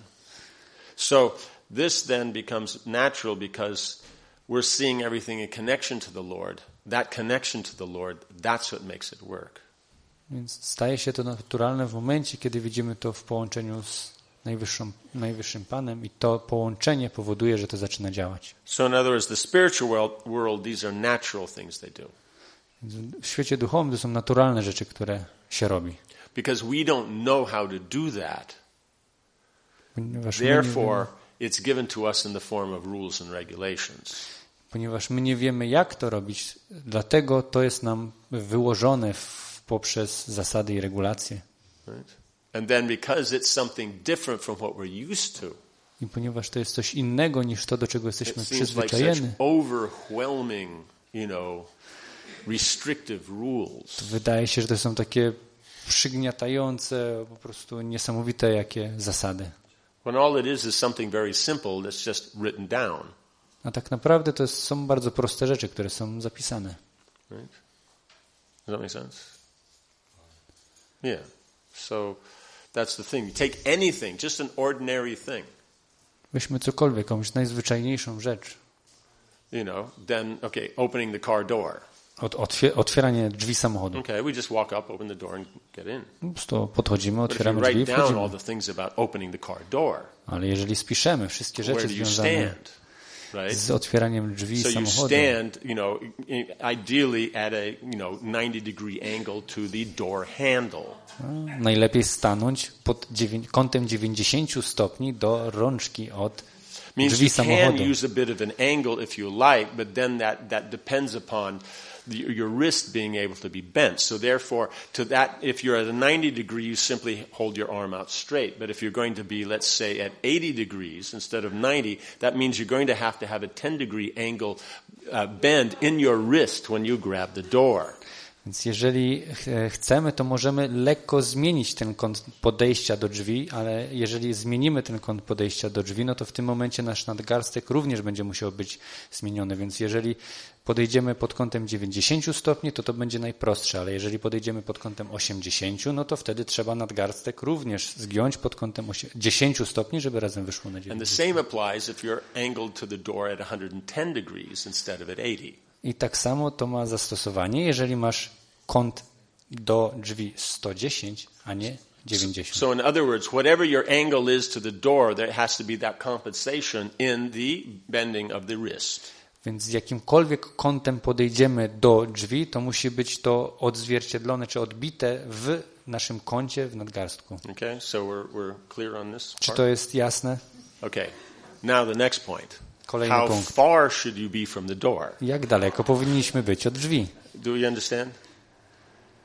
So this then becomes natural because we're seeing everything in connection to the Lord. That connection to the Lord, that's what makes it work. Więc staje się to naturalne w momencie, kiedy widzimy to w połączeniu z najwyższą, najwyższym Panem i to połączenie powoduje, że to zaczyna działać. So in other words, the spiritual world, world these are natural things they do. Więc w świecie duchowym to są naturalne rzeczy, które się robi. Because we don't know how to do that. Ponieważ my, nie Therefore, wiemy, it's given to us in the form of rules and regulations. ponieważ my nie wiemy, jak to robić, dlatego to jest nam wyłożone w, poprzez zasady i regulacje. Right? And then because it's something different from what we're used to, I ponieważ to jest coś innego niż to, do czego jesteśmy przyzwyczajeni, overwhelming, you know, restrictive rules. to wydaje się, że to są takie przygniatające, po prostu niesamowite jakie zasady. When all it is is something very simple that's just written down. A tak naprawdę to są bardzo proste rzeczy, które są zapisane. Right? Does that make sense? Yeah. So that's the thing. You take anything, just an ordinary thing, Weźmy cokolwiek, jakąś najzwyczajniejszą rzecz. you know, then, okay, opening the car door. Od, otwie, otwieranie drzwi samochodu. Okay, we just walk up, open the door, and get in. Po prostu podchodzimy, otwieramy drzwi i wchodzimy. the things about opening the car door, Ale jeżeli spiszemy wszystkie rzeczy związane? Right? z otwieraniem drzwi So you samochodu, stand, you know, ideally at a, you know, 90 degree angle to the door handle. najlepiej stanąć pod dziewię- kątem 90 stopni do rączki od means drzwi you can samochodu. use a bit of an angle if you like, but then that, that depends upon your wrist being able to be bent. So therefore, to that, if you're at a 90 degree, you simply hold your arm out straight. But if you're going to be, let's say, at 80 degrees instead of 90, that means you're going to have to have a 10 degree angle uh, bend in your wrist when you grab the door. Więc jeżeli ch- chcemy, to możemy lekko zmienić ten kąt podejścia do drzwi, ale jeżeli zmienimy ten kąt podejścia do drzwi, no to w tym momencie nasz nadgarstek również będzie musiał być zmieniony. Więc jeżeli podejdziemy pod kątem 90 stopni, to to będzie najprostsze, ale jeżeli podejdziemy pod kątem 80, no to wtedy trzeba nadgarstek również zgiąć pod kątem osie- 10 stopni, żeby razem wyszło na And the 90. same applies if you're angled to the door at 110 degrees instead of at 80. I tak samo to ma zastosowanie, jeżeli masz kąt do drzwi 110, a nie 90. So, in other words, whatever your angle is to the door, there has to be that compensation in the bending of the wrist. Więc z jakimkolwiek kątem podejdziemy do drzwi, to musi być to odzwierciedlone czy odbite w naszym kącie w nadgarstku. Okay, so we're, we're clear on this Czy to jest jasne? Okay. Now the next point. Kolejny How punkt. far should you be from the door? Jak daleko powinniśmy być od drzwi? Do you understand?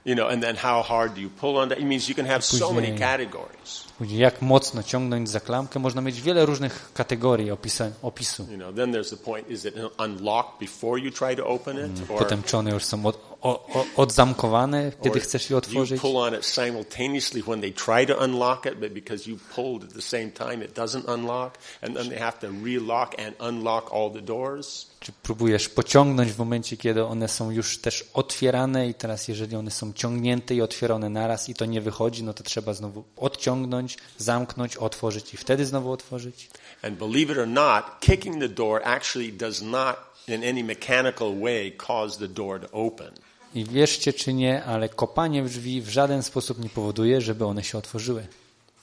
You know, and then how hard do you pull on that? It means you can have so many Później- categories. Później Jak mocno ciągnąć za klamkę? Można mieć wiele różnych kategorii opisa, opisu. You know, then there's the point: is it unlocked before you try to open it, or, Potem czy one już są o, o, odzamkowane, kiedy chcesz je otworzyć? pull on it simultaneously when they try to unlock it, but because you pulled at the same time, it doesn't unlock, and then they have to relock and unlock all the doors? Czy próbujesz pociągnąć w momencie, kiedy one są już też otwierane i teraz jeżeli one są ciągnięte i otwierane naraz i to nie wychodzi, no to trzeba znowu odciągnąć, zamknąć, otworzyć i wtedy znowu otworzyć? And believe it or not, kicking the door actually does not, in any mechanical way, cause the door to open. I wierzcie czy nie, ale kopanie w drzwi w żaden sposób nie powoduje, żeby one się otworzyły.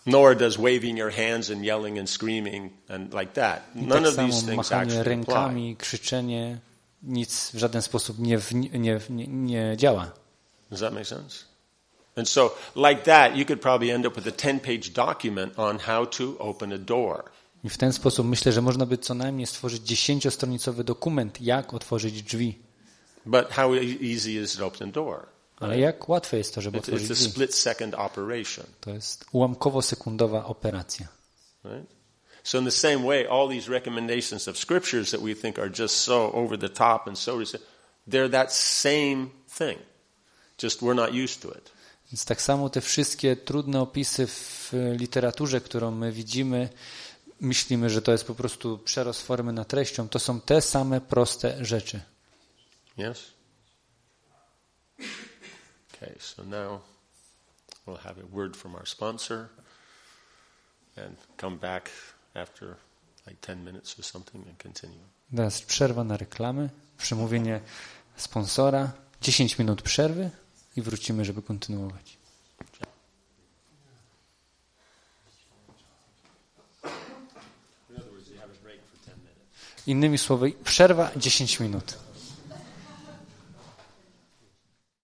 Nor does waving your hands and yelling and screaming and like that. None tak of these things actually apply. rękami, krzyczenie, nic w żaden sposób nie, nie, nie, nie działa. Does that make sense? And so, like that, you could probably end up with a 10 page document on how to open a door. I w ten sposób myślę, że można by co najmniej stworzyć dziesięciostronicowy dokument, jak otworzyć drzwi. But how e- easy is to open door? Ale jak łatwe jest to, żeby otworzyć drzwi? split second operation, To jest ułamkowo-sekundowa operacja. right? So, in the same way, all these recommendations of scriptures that we think are just so over the top and so, they're that same thing. Just we're not used to it. Więc tak samo te wszystkie trudne opisy w literaturze, którą my widzimy, myślimy, że to jest po prostu przerost formy nad treścią, to są te same proste rzeczy. Yes? Okay, so now we'll have a word from our sponsor and come back after like 10 minutes or something and continue. Teraz przerwa na reklamy, przemówienie sponsora, 10 minut przerwy i wrócimy, żeby kontynuować. In other words, you have a break for 10 minutes. Innymi słowy, przerwa 10 minut.